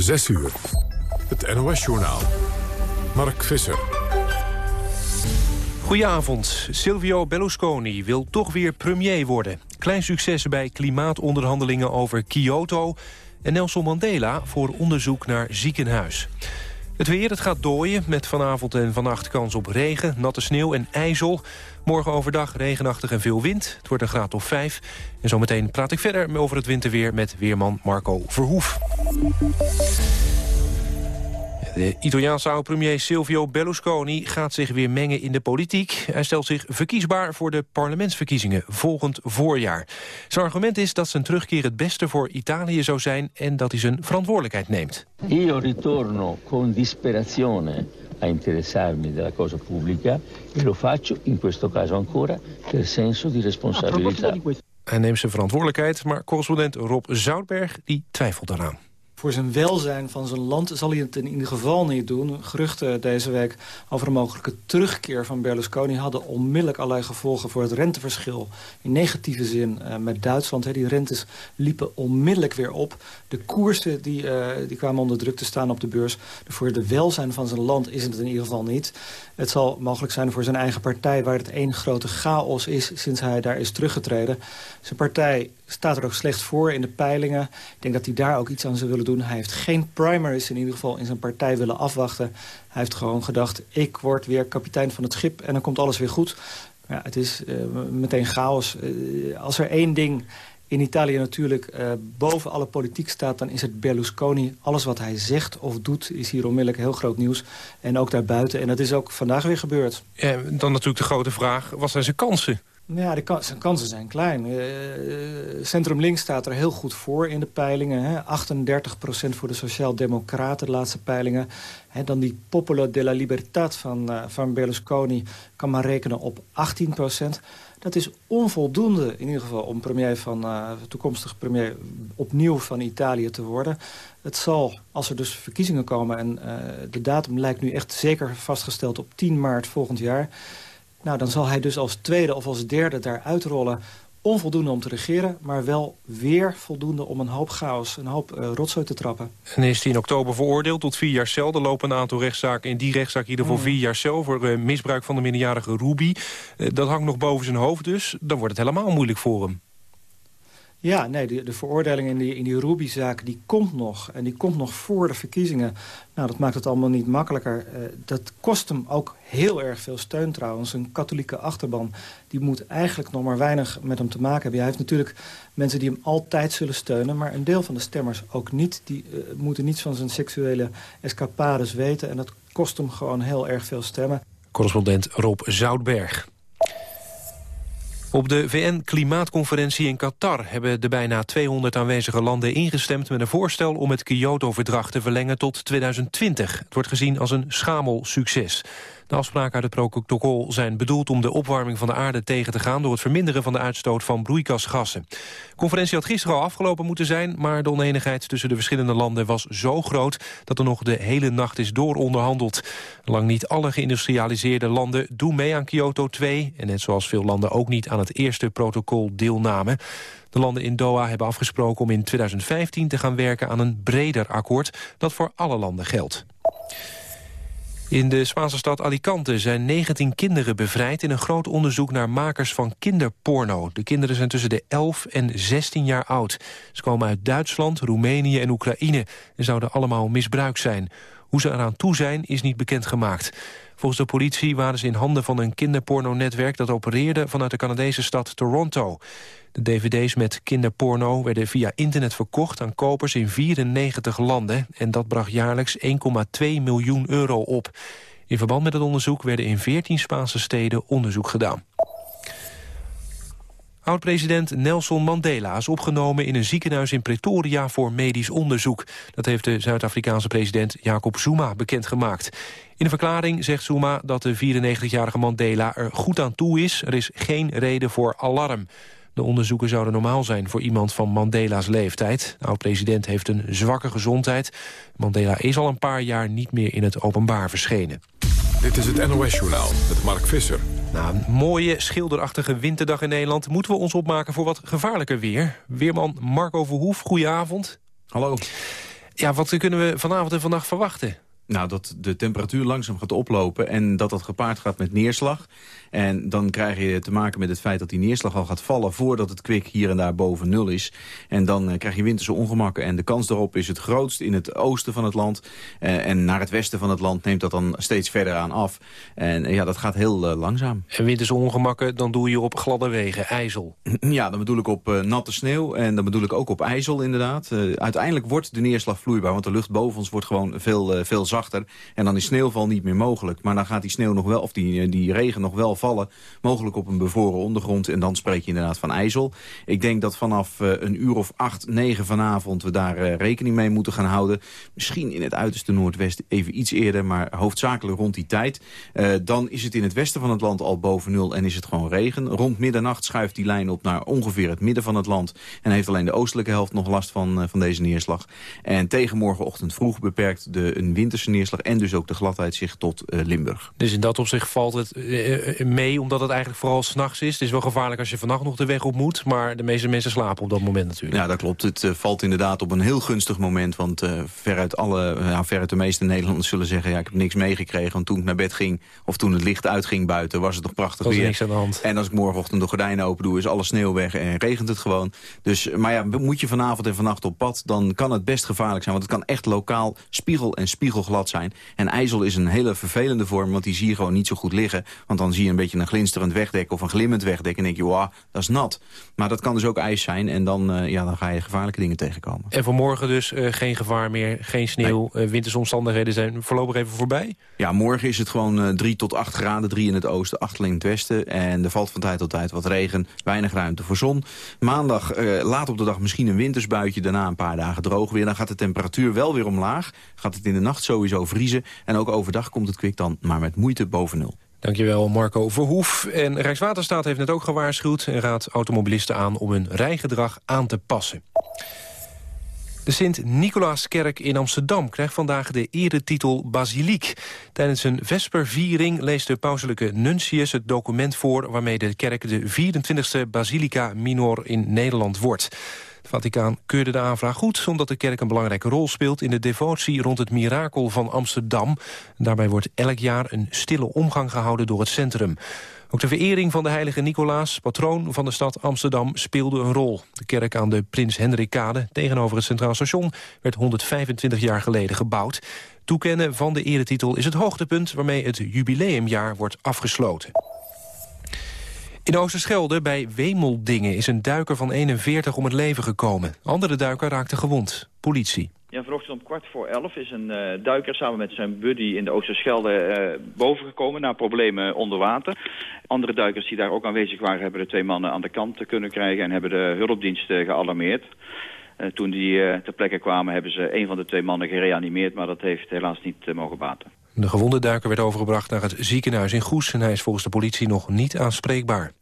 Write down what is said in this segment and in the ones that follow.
6 uur. Het NOS-journaal. Mark Visser. Goedenavond. Silvio Berlusconi wil toch weer premier worden. Klein succes bij klimaatonderhandelingen over Kyoto... en Nelson Mandela voor onderzoek naar ziekenhuis. Het weer, het gaat dooien met vanavond en vannacht kans op regen, natte sneeuw en ijzel. Morgen overdag regenachtig en veel wind. Het wordt een graad of 5. En zometeen praat ik verder over het winterweer met weerman Marco Verhoef. De Italiaanse oud-premier Silvio Berlusconi gaat zich weer mengen in de politiek. Hij stelt zich verkiesbaar voor de parlementsverkiezingen volgend voorjaar. Zijn argument is dat zijn terugkeer het beste voor Italië zou zijn... en dat hij zijn verantwoordelijkheid neemt. Io ritorno con disperazione a interessarmi della cosa pubblica e lo faccio in questo caso ancora per senso di responsabilità. Hij neemt zijn verantwoordelijkheid, maar correspondent Rob Zoutberg die twijfelt daaraan voor zijn welzijn van zijn land zal hij het in ieder geval niet doen. Geruchten deze week over een mogelijke terugkeer van Berlusconi... hadden onmiddellijk allerlei gevolgen voor het renteverschil. In negatieve zin uh, met Duitsland. die rentes liepen onmiddellijk weer op. De koersen die, uh, die kwamen onder druk te staan op de beurs. Voor de welzijn van zijn land is het in ieder geval niet. Het zal mogelijk zijn voor zijn eigen partij... waar het één grote chaos is sinds hij daar is teruggetreden. Zijn partij staat er ook slecht voor in de peilingen. Ik denk dat hij daar ook iets aan zou willen doen. Hij heeft geen primaries in ieder geval in zijn partij willen afwachten. Hij heeft gewoon gedacht, ik word weer kapitein van het schip... en dan komt alles weer goed. Ja, het is uh, meteen chaos. Uh, als er één ding in Italië natuurlijk uh, boven alle politiek staat... dan is het Berlusconi. Alles wat hij zegt of doet is hier onmiddellijk heel groot nieuws. En ook daarbuiten. En dat is ook vandaag weer gebeurd. Ja, dan natuurlijk de grote vraag, wat zijn zijn kansen? Ja, de zijn kansen zijn klein. Uh, Centrum Links staat er heel goed voor in de peilingen. Hè. 38% voor de Sociaal-Democraten, de laatste peilingen. Hè, dan die Popolo della Libertad van, uh, van Berlusconi kan maar rekenen op 18 Dat is onvoldoende in ieder geval om premier van, uh, toekomstig premier opnieuw van Italië te worden. Het zal, als er dus verkiezingen komen... en de datum lijkt nu echt zeker vastgesteld op 10 maart volgend jaar nou, dan zal hij dus als tweede of als derde daar uitrollen onvoldoende om te regeren... maar wel weer voldoende om een hoop chaos, een hoop uh, rotzooi te trappen. En is hij in oktober veroordeeld tot vier jaar cel. Er lopen een aantal rechtszaken. In die rechtszaak ieder voor mm. vier jaar cel... voor uh, misbruik van de minderjarige Ruby. Uh, dat hangt nog boven zijn hoofd dus. Dan wordt het helemaal moeilijk voor hem. Ja, nee, de, de veroordeling in die, in die Ruby-zaak die komt nog. En die komt nog voor de verkiezingen. Nou, dat maakt het allemaal niet makkelijker. Uh, dat kost hem ook heel erg veel steun trouwens. Een katholieke achterban die moet eigenlijk nog maar weinig met hem te maken hebben. Hij heeft natuurlijk mensen die hem altijd zullen steunen... maar een deel van de stemmers ook niet. Die uh, moeten niets van zijn seksuele escapades weten. En dat kost hem gewoon heel erg veel stemmen. Correspondent Rob Zoutberg. Op de VN-klimaatconferentie in Qatar hebben de bijna 200 aanwezige landen ingestemd met een voorstel om het Kyoto-verdrag te verlengen tot 2020. Het wordt gezien als een schamel succes. De afspraken uit het protocol zijn bedoeld om de opwarming van de aarde tegen te gaan... door het verminderen van de uitstoot van broeikasgassen. De conferentie had gisteren al afgelopen moeten zijn... maar de oneenigheid tussen de verschillende landen was zo groot... dat er nog de hele nacht is dooronderhandeld. Lang niet alle geïndustrialiseerde landen doen mee aan Kyoto 2... en net zoals veel landen ook niet aan het eerste protocol deelnamen. De landen in Doha hebben afgesproken om in 2015 te gaan werken aan een breder akkoord... dat voor alle landen geldt. In de Spaanse stad Alicante zijn 19 kinderen bevrijd... in een groot onderzoek naar makers van kinderporno. De kinderen zijn tussen de 11 en 16 jaar oud. Ze komen uit Duitsland, Roemenië en Oekraïne... en zouden allemaal misbruikt zijn. Hoe ze eraan toe zijn, is niet bekendgemaakt. Volgens de politie waren ze in handen van een kinderporno-netwerk... dat opereerde vanuit de Canadese stad Toronto. De dvd's met kinderporno werden via internet verkocht aan kopers in 94 landen. En dat bracht jaarlijks 1,2 miljoen euro op. In verband met het onderzoek werden in 14 Spaanse steden onderzoek gedaan. Oud-president Nelson Mandela is opgenomen in een ziekenhuis in Pretoria voor medisch onderzoek. Dat heeft de Zuid-Afrikaanse president Jacob Zuma bekendgemaakt. In een verklaring zegt Zuma dat de 94-jarige Mandela er goed aan toe is. Er is geen reden voor alarm. De onderzoeken zouden normaal zijn voor iemand van Mandela's leeftijd. De oud-president heeft een zwakke gezondheid. Mandela is al een paar jaar niet meer in het openbaar verschenen. Dit is het NOS-journaal met Mark Visser. Na een mooie, schilderachtige winterdag in Nederland... moeten we ons opmaken voor wat gevaarlijker weer. Weerman Marco Verhoef, goedenavond. Hallo. Ja, wat kunnen we vanavond en vannacht verwachten? Nou, dat de temperatuur langzaam gaat oplopen en dat dat gepaard gaat met neerslag. En dan krijg je te maken met het feit dat die neerslag al gaat vallen... voordat het kwik hier en daar boven nul is. En dan uh, krijg je winterse ongemakken. En de kans daarop is het grootst in het oosten van het land. Uh, en naar het westen van het land neemt dat dan steeds verder aan af. En uh, ja, dat gaat heel langzaam. En winterse ongemakken, dan doe je op gladde wegen, ijzel. Ja, dan bedoel ik op natte sneeuw. En dan bedoel ik ook op ijzel, inderdaad. uiteindelijk wordt de neerslag vloeibaar. Want de lucht boven ons wordt gewoon veel, veel zachter. En dan is sneeuwval niet meer mogelijk. Maar dan gaat die sneeuw nog wel, of die, die regen nog wel vallen. Mogelijk op een bevroren ondergrond. En dan spreek je inderdaad van IJssel. Ik denk dat vanaf uh, een uur of acht, negen vanavond we daar uh, rekening mee moeten gaan houden. Misschien in het uiterste noordwesten even iets eerder. Maar hoofdzakelijk rond die tijd. Dan is het in het westen van het land al boven nul en is het gewoon regen. Rond middernacht schuift die lijn op naar ongeveer het midden van het land. En heeft alleen de oostelijke helft nog last van, van deze neerslag. En tegen morgenochtend vroeg beperkt de, een winterse neerslag... en dus ook de gladheid zich tot Limburg. Dus in dat opzicht valt het mee omdat het eigenlijk vooral s'nachts is. Het is wel gevaarlijk als je vannacht nog de weg op moet... maar de meeste mensen slapen op dat moment natuurlijk. Ja, dat klopt. Het uh, valt inderdaad op een heel gunstig moment... want veruit, alle, uh, veruit de meeste Nederlanders zullen zeggen... ja, ik heb niks meegekregen, want toen ik naar bed ging... of toen het licht uitging buiten, was het nog prachtig was weer. niks aan de hand. En als ik morgenochtend de gordijnen open doe... is alle sneeuw weg en regent het gewoon. Dus, maar ja, moet je vanavond en vannacht op pad... dan kan het best gevaarlijk zijn, want het kan echt lokaal spiegel en zijn. En ijzel is een hele vervelende vorm, want die zie je gewoon niet zo goed liggen. Want dan zie je een beetje een glinsterend wegdek of een glimmend wegdek. En denk je, wow, dat is nat. Maar dat kan dus ook ijs zijn en dan, uh, ja, dan ga je gevaarlijke dingen tegenkomen. En vanmorgen dus uh, geen gevaar meer, geen sneeuw. Nee. Uh, wintersomstandigheden zijn voorlopig even voorbij? Ja, morgen is het gewoon 3 tot 8 graden. 3 in het oosten, 8 in het westen. En er valt van tijd tot tijd wat regen. Weinig ruimte voor zon. Maandag, laat op de dag misschien een wintersbuitje. Daarna een paar dagen droog weer. Dan gaat de temperatuur wel weer omlaag. Gaat het in de nacht sowieso vriezen. En ook overdag komt het kwik dan maar met moeite boven nul. Dankjewel Marco Verhoef. En Rijkswaterstaat heeft net ook gewaarschuwd... en raadt automobilisten aan om hun rijgedrag aan te passen. De Sint-Nicolaaskerk in Amsterdam krijgt vandaag de eretitel Basiliek. Tijdens een vesperviering leest de pauselijke nuntius het document voor... waarmee de kerk de 24e Basilica Minor in Nederland wordt. Het Vaticaan keurde de aanvraag goed, omdat de kerk een belangrijke rol speelt... in de devotie rond het mirakel van Amsterdam. Daarbij wordt elk jaar een stille omgang gehouden door het centrum. Ook de verering van de heilige Nicolaas, patroon van de stad Amsterdam, speelde een rol. De kerk aan de Prins Hendrikkade tegenover het Centraal Station werd 125 jaar geleden gebouwd. Toekennen van de eretitel is het hoogtepunt waarmee het jubileumjaar wordt afgesloten. In Oosterschelde bij Wemeldingen is een duiker van 41 om het leven gekomen. Andere duiker raakte gewond. Politie. Ja, vanochtend om kwart voor elf is een uh, duiker samen met zijn buddy in de Oosterschelde uh, bovengekomen na problemen onder water. Andere duikers die daar ook aanwezig waren hebben de twee mannen aan de kant kunnen krijgen en hebben de hulpdiensten gealarmeerd. Uh, toen die ter plekke kwamen hebben ze een van de twee mannen gereanimeerd, maar dat heeft helaas niet mogen baten. De gewonde duiker werd overgebracht naar het ziekenhuis in Goes... en hij is volgens de politie nog niet aanspreekbaar.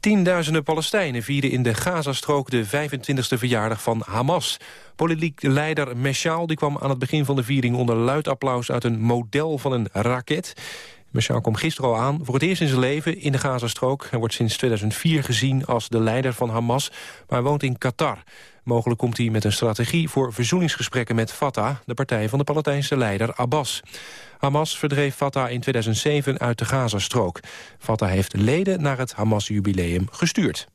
Tienduizenden Palestijnen vieren in de Gazastrook de 25e verjaardag van Hamas. Politiek leider Meshaal die kwam aan het begin van de viering onder luid applaus uit een model van een raket. Meshaal kwam gisteren al aan voor het eerst in zijn leven in de Gazastrook. Hij wordt sinds 2004 gezien als de leider van Hamas, maar woont in Qatar. Mogelijk komt hij met een strategie voor verzoeningsgesprekken met Fatah... de partij van de Palestijnse leider Abbas. Hamas verdreef Fatah in 2007 uit de Gazastrook. Fatah heeft leden naar het Hamas-jubileum gestuurd.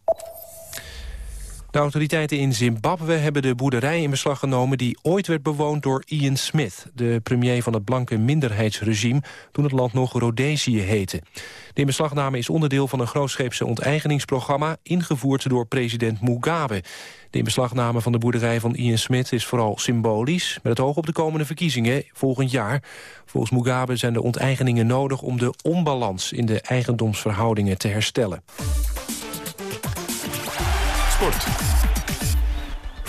De autoriteiten in Zimbabwe hebben de boerderij in beslag genomen... die ooit werd bewoond door Ian Smith, de premier van het blanke minderheidsregime... toen het land nog Rhodesië heette. De inbeslagname is onderdeel van een grootscheepse onteigeningsprogramma... ingevoerd door president Mugabe. De inbeslagname van de boerderij van Ian Smith is vooral symbolisch... met het oog op de komende verkiezingen volgend jaar. Volgens Mugabe zijn de onteigeningen nodig om de onbalans... in de eigendomsverhoudingen te herstellen. Sport.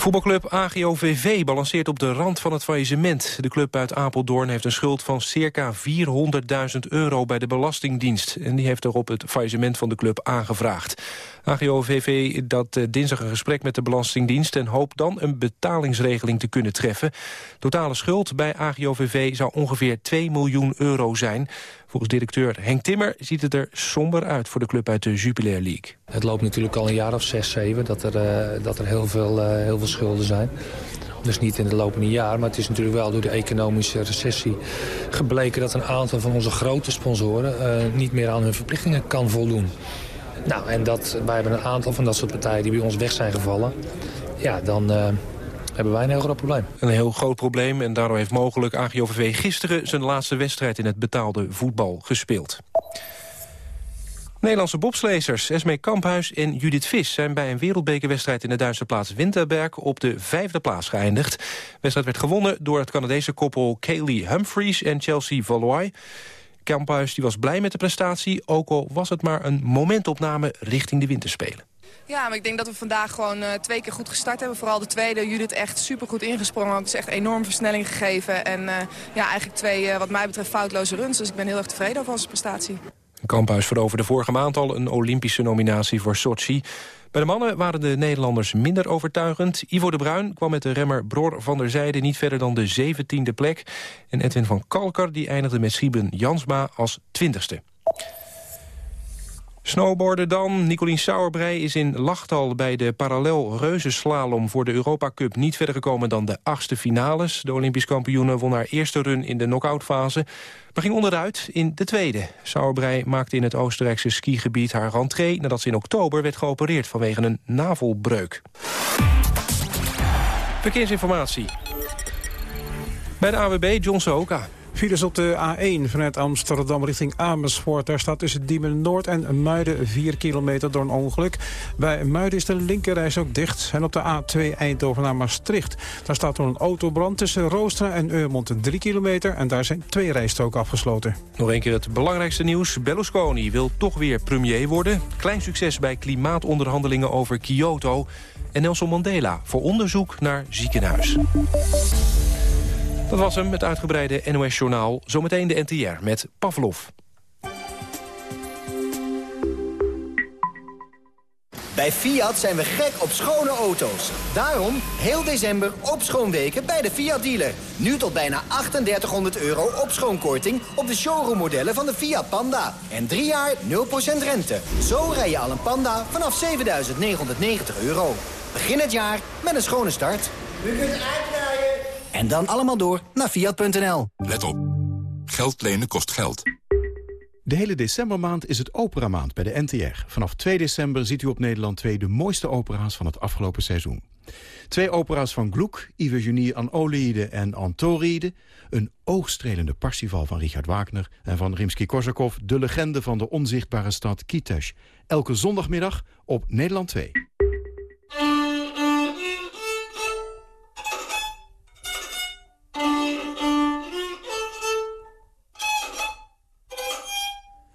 Voetbalclub AGOVV balanceert op de rand van het faillissement. De club uit Apeldoorn heeft een schuld van circa 400.000 euro bij de Belastingdienst. En die heeft erop het faillissement van de club aangevraagd. AGOVV dat uh, dinsdag een gesprek met de Belastingdienst... en hoopt dan een betalingsregeling te kunnen treffen. Totale schuld bij AGOVV zou ongeveer 2 miljoen euro zijn. Volgens directeur Henk Timmer ziet het er somber uit voor de club uit de Jupiler League. Het loopt natuurlijk al een jaar of zes, zeven dat er, uh, dat er heel, veel, uh, heel schulden zijn. Dus niet in het lopende jaar, maar het is natuurlijk wel door de economische recessie gebleken dat een aantal van onze grote sponsoren niet meer aan hun verplichtingen kan voldoen. Nou, en dat, wij hebben een aantal van dat soort partijen die bij ons weg zijn gevallen. Ja, dan uh, hebben wij een heel groot probleem. Een heel groot probleem en daardoor heeft mogelijk AGOVV gisteren... zijn laatste wedstrijd in het betaalde voetbal gespeeld. Nederlandse bobslezers Esmee Kamphuis en Judith Vis... zijn bij een wereldbekerwedstrijd in de Duitse plaats Winterberg... op de vijfde plaats geëindigd. De wedstrijd werd gewonnen door het Canadese koppel Kaylee Humphries en Chelsea Valois. Kamphuis die was blij met de prestatie... ook al was het maar een momentopname richting de winterspelen. Ja, maar ik denk dat we vandaag gewoon uh, twee keer goed gestart hebben. Vooral de tweede, Judith echt supergoed ingesprongen. Het is echt enorm versnelling gegeven. En uh, ja, eigenlijk twee, uh, wat mij betreft, foutloze runs. Dus ik ben heel erg tevreden over onze prestatie. Kamphuis veroverde vorige maand al een Olympische nominatie voor Sochi. Bij de mannen waren de Nederlanders minder overtuigend. Ivo de Bruin kwam met de remmer Bror van der Zijde niet verder dan de zeventiende plek. En Edwin van Kalker die eindigde met Schieben Jansma als twintigste. Snowboarden dan. Nicolien Sauerbrei is in Lachtal bij de parallel reuzenslalom voor de Europa Cup niet verder gekomen dan de achtste finales. De Olympisch kampioene won haar eerste run in de knock-outfase, maar ging onderuit in de tweede. Sauerbrei maakte in het Oostenrijkse skigebied haar rentree nadat ze in oktober werd geopereerd vanwege een navelbreuk. Verkeersinformatie. Bij de AWB John Sohoka. Files op de A1 vanuit Amsterdam richting Amersfoort. Daar staat tussen Diemen Noord en Muiden 4 kilometer door een ongeluk. Bij Muiden is de linkerreis ook dicht. En op de A2 Eindhoven naar Maastricht. Daar staat door een autobrand tussen Roostra en Eurmond 3 kilometer. En daar zijn twee rijstroken afgesloten. Nog een keer het belangrijkste nieuws. Berlusconi wil toch weer premier worden. Klein succes bij klimaatonderhandelingen over Kyoto. En Nelson Mandela voor onderzoek naar ziekenhuis. Dat was hem, het uitgebreide NOS-journaal. Zometeen de NTR met Pavlov. Bij Fiat zijn we gek op schone auto's. Daarom heel december op schoonweken bij de Fiat dealer. Nu tot bijna 3800 euro op schoonkorting op de showroommodellen van de Fiat Panda. En drie jaar 0% rente. Zo rij je al een Panda vanaf 7990 euro. Begin het jaar met een schone start. U kunt uitrijden. En dan allemaal door naar Fiat.nl. Let op. Geld lenen kost geld. De hele decembermaand is het operamaand bij de NTR. Vanaf 2 december ziet u op Nederland 2 de mooiste opera's van het afgelopen seizoen. Twee opera's van Gluck, Iphigenie aan Oliede en Antoride... een oogstrelende parsifal van Richard Wagner... en van Rimsky-Korsakov, de legende van de onzichtbare stad Kitesh. Elke zondagmiddag op Nederland 2.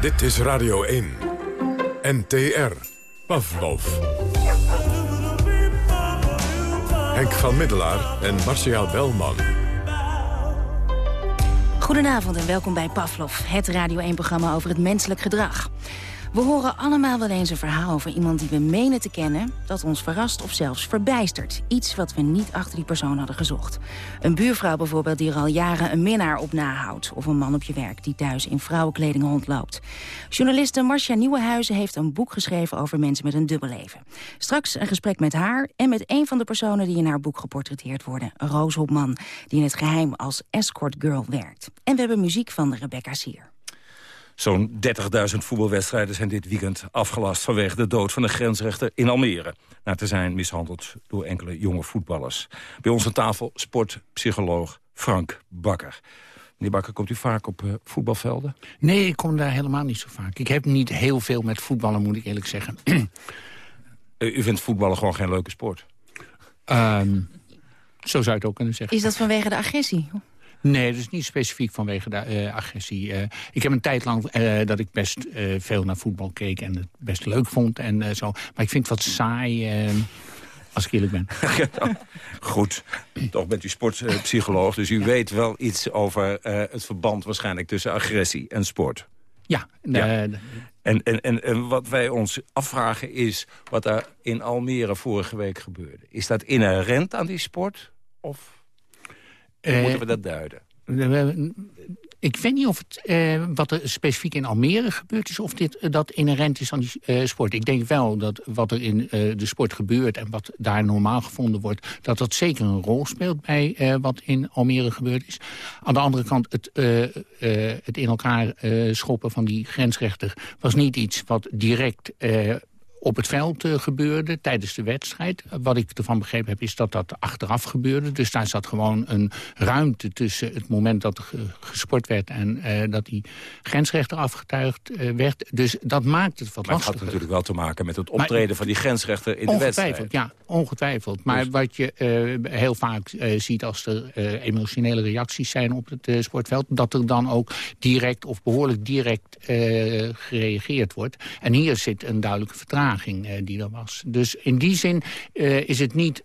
Dit is Radio 1. NTR. Pavlov. Henk van Middelaar en Marcia Belman. Goedenavond en welkom bij Pavlov, het Radio 1-programma over het menselijk gedrag. We horen allemaal wel eens een verhaal over iemand die we menen te kennen... dat ons verrast of zelfs verbijstert. Iets wat we niet achter die persoon hadden gezocht. Een buurvrouw bijvoorbeeld die er al jaren een minnaar op nahoudt. Of een man op je werk die thuis in vrouwenkleding rondloopt. Journaliste Marcia Nieuwenhuizen heeft een boek geschreven... over mensen met een dubbel leven. Straks een gesprek met haar en met een van de personen... die in haar boek geportretteerd worden. Roos Hopman, die in het geheim als escort girl werkt. En we hebben muziek van Rebecca Sier. Zo'n 30.000 voetbalwedstrijden zijn dit weekend afgelast... vanwege de dood van de grensrechter in Almere. Na te zijn mishandeld door enkele jonge voetballers. Bij ons aan tafel sportpsycholoog Frank Bakker. Meneer Bakker, komt u vaak op uh, voetbalvelden? Nee, ik kom daar helemaal niet zo vaak. Ik heb niet heel veel met voetballen, moet ik eerlijk zeggen. u vindt voetballen gewoon geen leuke sport? Um, zo zou je het ook kunnen zeggen. Is dat vanwege de agressie? Nee, dat is niet specifiek vanwege de uh, agressie. Uh, ik heb een tijd lang uh, dat ik best veel naar voetbal keek en het best leuk vond en zo. Maar ik vind het wat saai. als ik eerlijk ben. Goed, toch bent u sportpsycholoog, dus u weet wel iets over eh, het verband waarschijnlijk tussen agressie en sport. Ja. ja. En, en, en, en wat wij ons afvragen is wat er in Almere vorige week gebeurde. Is dat inherent aan die sport? Of hoe moeten we dat duiden? Ik weet niet of het, eh, wat er specifiek in Almere gebeurd is... of dit, eh, dat inherent is aan die eh, sport. Ik denk wel dat wat er in eh, de sport gebeurt... en wat daar normaal gevonden wordt... dat dat zeker een rol speelt bij eh, wat in Almere gebeurd is. Aan de andere kant, het, eh, het in elkaar schoppen van die grensrechter... was niet iets wat direct op het veld uh, gebeurde tijdens de wedstrijd. Wat ik ervan begrepen heb is dat dat achteraf gebeurde. Dus daar zat gewoon een ruimte tussen het moment dat er gesport werd... en uh, dat die grensrechter afgetuigd uh, werd. Dus dat maakt het wat maar lastiger. het had natuurlijk wel te maken met het optreden maar, van die grensrechter in de wedstrijd. Ja, ongetwijfeld. Maar dus. wat je heel vaak ziet als er emotionele reacties zijn op het sportveld... dat er dan ook direct of behoorlijk direct gereageerd wordt. En hier zit een duidelijke vertraging die er was. Dus in die zin uh, is het niet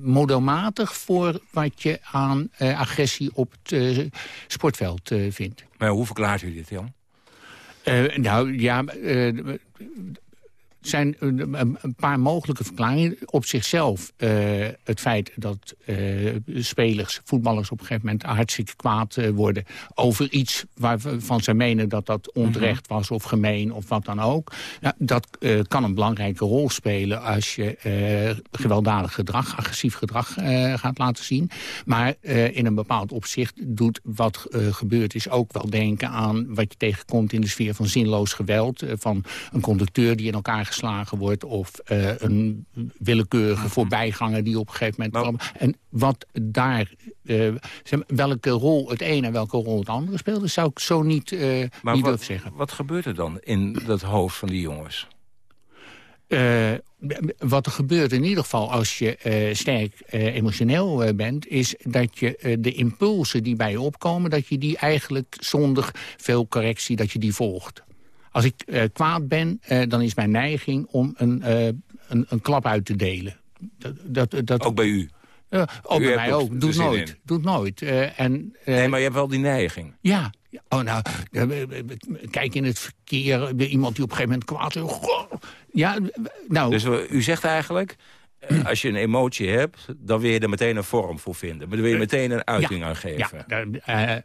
modelmatig voor wat je aan uh, agressie op het sportveld vindt. Maar hoe verklaart u dit, Jan? nou, ja zijn een paar mogelijke verklaringen. Op zichzelf uh, het feit dat uh, spelers, voetballers op een gegeven moment hartstikke kwaad uh, worden over iets waarvan ze menen dat dat onterecht was of gemeen of wat dan ook. Ja, dat kan een belangrijke rol spelen als je gewelddadig gedrag, agressief gedrag gaat laten zien. Maar in een bepaald opzicht doet wat gebeurd is ook wel denken aan wat je tegenkomt in de sfeer van zinloos geweld. van een conducteur die in elkaar geslagen wordt... of uh, een willekeurige mhm. voorbijganger die op een gegeven moment... kwam. En wat daar, uh, maar, welke rol het ene en welke rol het andere speelde... zou ik zo niet, uh, maar niet wat, durven zeggen. Wat gebeurt er dan in dat hoofd van die jongens? Uh, wat er gebeurt in ieder geval als je uh, sterk uh, emotioneel bent... is dat je de impulsen die bij je opkomen... dat je die eigenlijk zonder veel correctie dat je die volgt. Als ik uh, kwaad ben, uh, dan is mijn neiging om een, uh, een, een, klap uit te delen. Dat, dat, dat, ook bij u? ook bij mij ook. Doet nooit. Doet nooit. en, nee, maar je hebt wel die neiging. Ja. Oh, nou, kijk in het verkeer. Iemand die op een gegeven moment kwaad is. Ja, nou... Dus u zegt eigenlijk... als je een emotie hebt, dan wil je er meteen een vorm voor vinden. Maar dan wil je meteen een uiting ja, aan geven. Ja,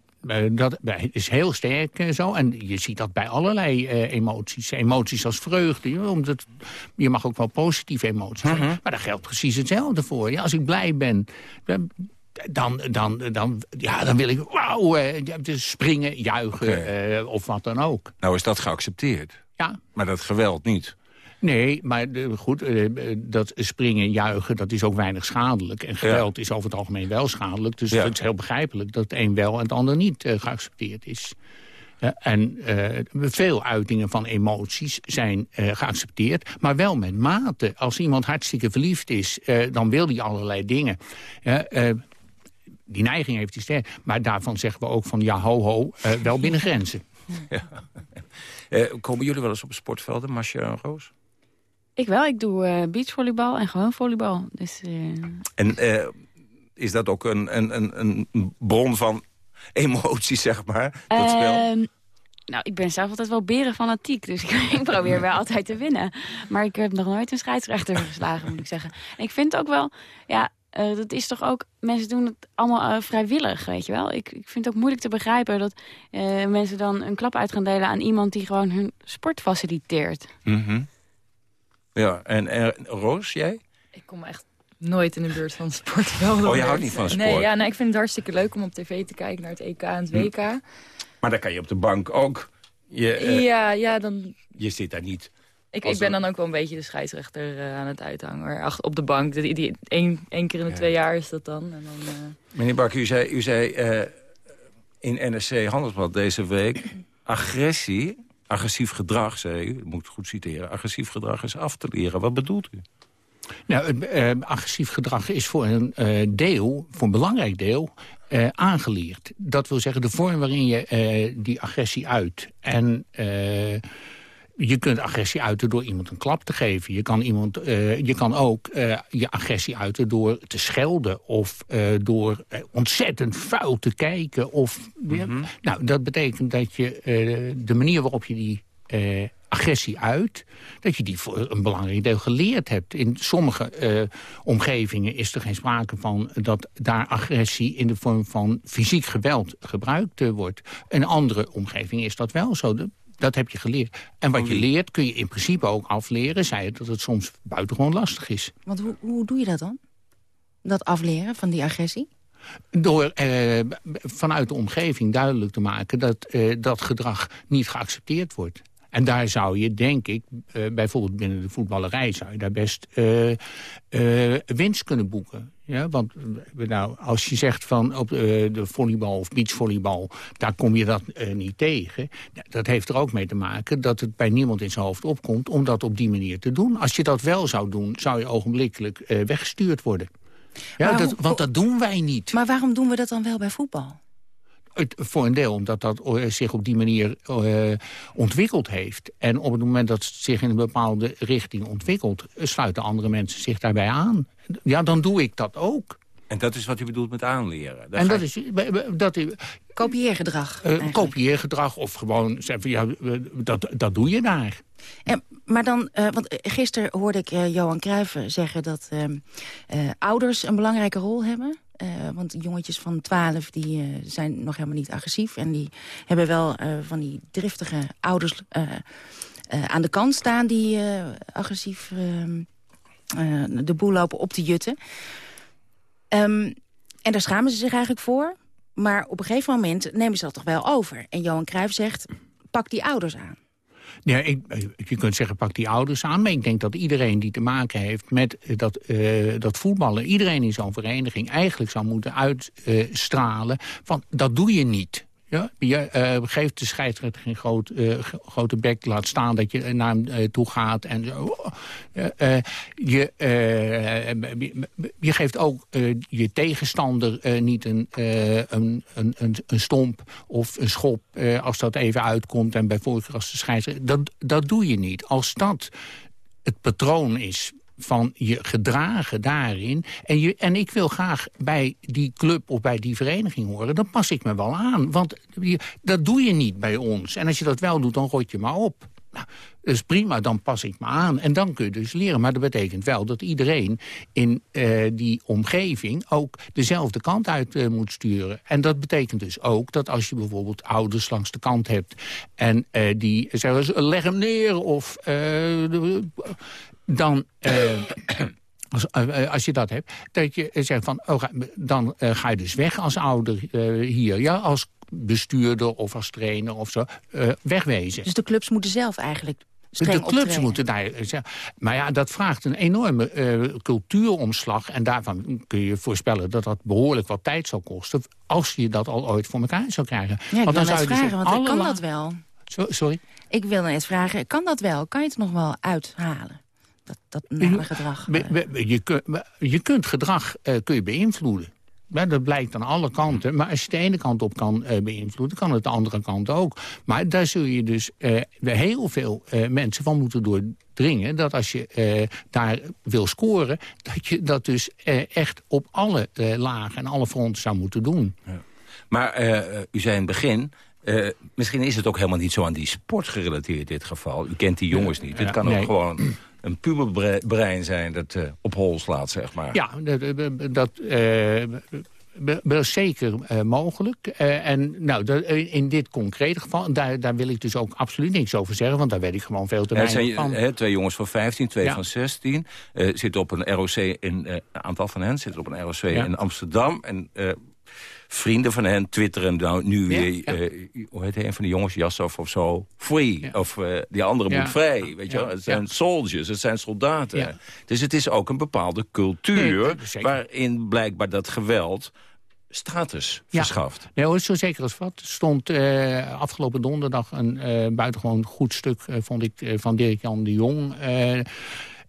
dat is heel sterk zo. En je ziet dat bij allerlei emoties. Emoties als vreugde. Omdat, je mag ook wel positieve emoties hebben. Uh -huh. Maar daar geldt precies hetzelfde voor. Ja, als ik blij ben... Dan, dan, dan, ja, dan wil ik wauw, springen, juichen okay. of wat dan ook. Nou is dat geaccepteerd. Ja. Maar dat geweld niet. Nee, maar goed, dat springen, juichen, dat is ook weinig schadelijk. En geweld ja. is over het algemeen wel schadelijk. Dus ja. het is heel begrijpelijk dat het een wel en het ander niet uh, geaccepteerd is. En veel uitingen van emoties zijn geaccepteerd, maar wel met mate. Als iemand hartstikke verliefd is, dan wil hij allerlei dingen. die neiging heeft hij sterk, maar daarvan zeggen we ook van ja, ho, ho, wel binnen grenzen. Ja. komen jullie wel eens op sportvelden, Masja en Roos? Ik wel. Ik doe uh, beachvolleybal en gewoon volleybal. Dus, uh... En uh, is dat ook een, een, een, bron van emoties, zeg maar, dat spel? Ehm, nou, ik ben zelf altijd wel berenfanatiek, dus ik, ik probeer wel altijd te winnen. Maar ik heb nog nooit een scheidsrechter geslagen, moet ik zeggen. En ik vind ook wel, ja, uh, dat is toch ook... Mensen doen het allemaal uh, vrijwillig, weet je wel. Ik, ik vind het ook moeilijk te begrijpen dat uh, mensen dan een klap uit gaan delen... aan iemand die gewoon hun sport faciliteert. Mm -hmm. Ja, en, en Roos, jij? Ik kom echt nooit in de buurt van sport. Oh, je houdt niet van sport? Nee, ja, nee, ik vind het hartstikke leuk om op tv te kijken naar het EK en het WK. Hm. Maar dan kan je op de bank ook... Je, uh, ja, ja, dan... Je zit daar niet... Ik, ik ben dan ook wel een beetje de scheidsrechter uh, aan het uithangen. Op de bank. Die, die, één, één keer in de ja. twee jaar is dat dan. En dan uh... Meneer Bak, u zei, u zei in NRC Handelsblad deze week... agressie agressief gedrag, zei u, moet goed citeren... agressief gedrag is af te leren. Wat bedoelt u? Nou, uh, agressief gedrag is voor een uh, deel, voor een belangrijk deel, uh, aangeleerd. Dat wil zeggen de vorm waarin je die agressie uit. En je kunt agressie uiten door iemand een klap te geven. Je kan, iemand, uh, je kan ook uh, je agressie uiten door te schelden... of uh, door ontzettend vuil te kijken. Of, mm -hmm. Nou, dat betekent dat je de manier waarop je die agressie uit... dat je die voor een belangrijk deel geleerd hebt. In sommige uh, omgevingen is er geen sprake van... dat daar agressie in de vorm van fysiek geweld gebruikt uh, wordt. In andere omgevingen is dat wel zo. Dat heb je geleerd. En wat je leert kun je in principe ook afleren... zei het dat het soms buitengewoon lastig is. Want hoe, hoe doe je dat dan? Dat afleren van die agressie? Door eh, vanuit de omgeving duidelijk te maken dat eh, dat gedrag niet geaccepteerd wordt. En daar zou je, denk ik, uh, bijvoorbeeld binnen de voetballerij... zou je daar best uh, uh, winst kunnen boeken. Ja, want nou, als je zegt van op de volleybal of beachvolleybal... daar kom je dat niet tegen. Dat heeft er ook mee te maken dat het bij niemand in zijn hoofd opkomt... om dat op die manier te doen. Als je dat wel zou doen, zou je ogenblikkelijk weggestuurd worden. Ja, dat, want dat doen wij niet. Maar waarom doen we dat dan wel bij voetbal? Het, voor een deel omdat dat zich op die manier uh, ontwikkeld heeft. En op het moment dat het zich in een bepaalde richting ontwikkelt... sluiten andere mensen zich daarbij aan. Ja, dan doe ik dat ook. En dat is wat u bedoelt met aanleren? en dat is... Dat, kopieergedrag. Uh, kopieergedrag of gewoon zeggen, ja, dat, dat doe je daar. En, maar dan, uh, want gisteren hoorde ik uh, Johan Cruijffen zeggen dat ouders een belangrijke rol hebben. Uh, want jongetjes van 12 die, uh, zijn nog helemaal niet agressief. En die hebben wel uh, van die driftige ouders aan de kant staan... die agressief ehm, de boel lopen op te jutten. Um, en daar schamen ze zich eigenlijk voor. Maar op een gegeven moment nemen ze dat toch wel over. En Johan Cruijff zegt, pak die ouders aan. Ja, ik, je kunt zeggen, pak die ouders aan. Maar ik denk dat iedereen die te maken heeft met dat, uh, dat voetballen... iedereen in zo'n vereniging eigenlijk zou moeten uitstralen... van dat doe je niet. Ja, je uh, geeft de scheidsrechter geen groot, uh, grote bek, laat staan dat je naar hem uh, toe gaat. En, je, je geeft ook je tegenstander niet een, een, een, een, stomp of een schop als dat even uitkomt. En bijvoorbeeld als de scheidsrechter, dat, dat doe je niet. Als dat het patroon is van je gedragen daarin. En, je, en ik wil graag bij die club of bij die vereniging horen. Dan pas ik me wel aan. Want dat doe je niet bij ons. En als je dat wel doet, dan rot je maar op. Nou, dat is prima, dan pas ik me aan. En dan kun je dus leren. Maar dat betekent wel dat iedereen in uh, die omgeving... ook dezelfde kant uit uh, moet sturen. En dat betekent dus ook dat als je bijvoorbeeld ouders langs de kant hebt... en uh, die zeggen, leg hem neer of dan... Uh, als, uh, als, je dat hebt, dat je zegt van, oh, dan uh, ga je dus weg als ouder hier. Ja, als bestuurder of als trainer of zo, wegwezen. Dus de clubs moeten zelf eigenlijk de clubs optreden. moeten daar... Maar ja, dat vraagt een enorme uh, cultuuromslag. En daarvan kun je voorspellen dat dat behoorlijk wat tijd zal kosten... als je dat al ooit voor elkaar zou krijgen. Ja, ik want dan zou je dus vragen, want kan dat wel? sorry? Ik wil net vragen, kan dat wel? Kan je het nog wel uithalen? Dat, dat nare gedrag. Je, kunt, je kunt gedrag uh, kun je beïnvloeden. Ja, dat blijkt aan alle kanten. Maar als je de ene kant op kan uh, beïnvloeden, kan het de andere kant ook. Maar daar zul je dus uh, heel veel uh, mensen van moeten doordringen... dat als je daar wil scoren, dat je dat dus echt op alle lagen en alle fronten zou moeten doen. Ja. Maar u zei in het begin, uh, misschien is het ook helemaal niet zo aan die sport gerelateerd dit geval. U kent die jongens niet. Het kan nee. ook gewoon een puberbrein zijn dat uh, op hol slaat, zeg maar. Ja, dat, dat uh, zeker uh, mogelijk. en nou, dat, in dit concrete geval, daar, daar wil ik dus ook absoluut niks over zeggen... want daar weet ik gewoon veel te weinig zijn, van. Hè, twee jongens van 15, twee ja. van 16. zitten op een ROC, in, een aantal van hen zitten op een ROC ja. in Amsterdam... En, vrienden van hen twitteren nou nu weer... Ja, ja. Uh, hoe heet hij, een van de jongens, Jassof of zo? Free. Ja. Of uh, die andere moet vrij. Weet je wel? Het zijn soldiers, het zijn soldaten. Dus het is ook een bepaalde cultuur... Nee, waarin blijkbaar dat geweld status verschaft. Nee zo zeker als wat. stond uh, afgelopen donderdag een uh, buitengewoon goed stuk, uh, vond ik, van Dirk-Jan de Jong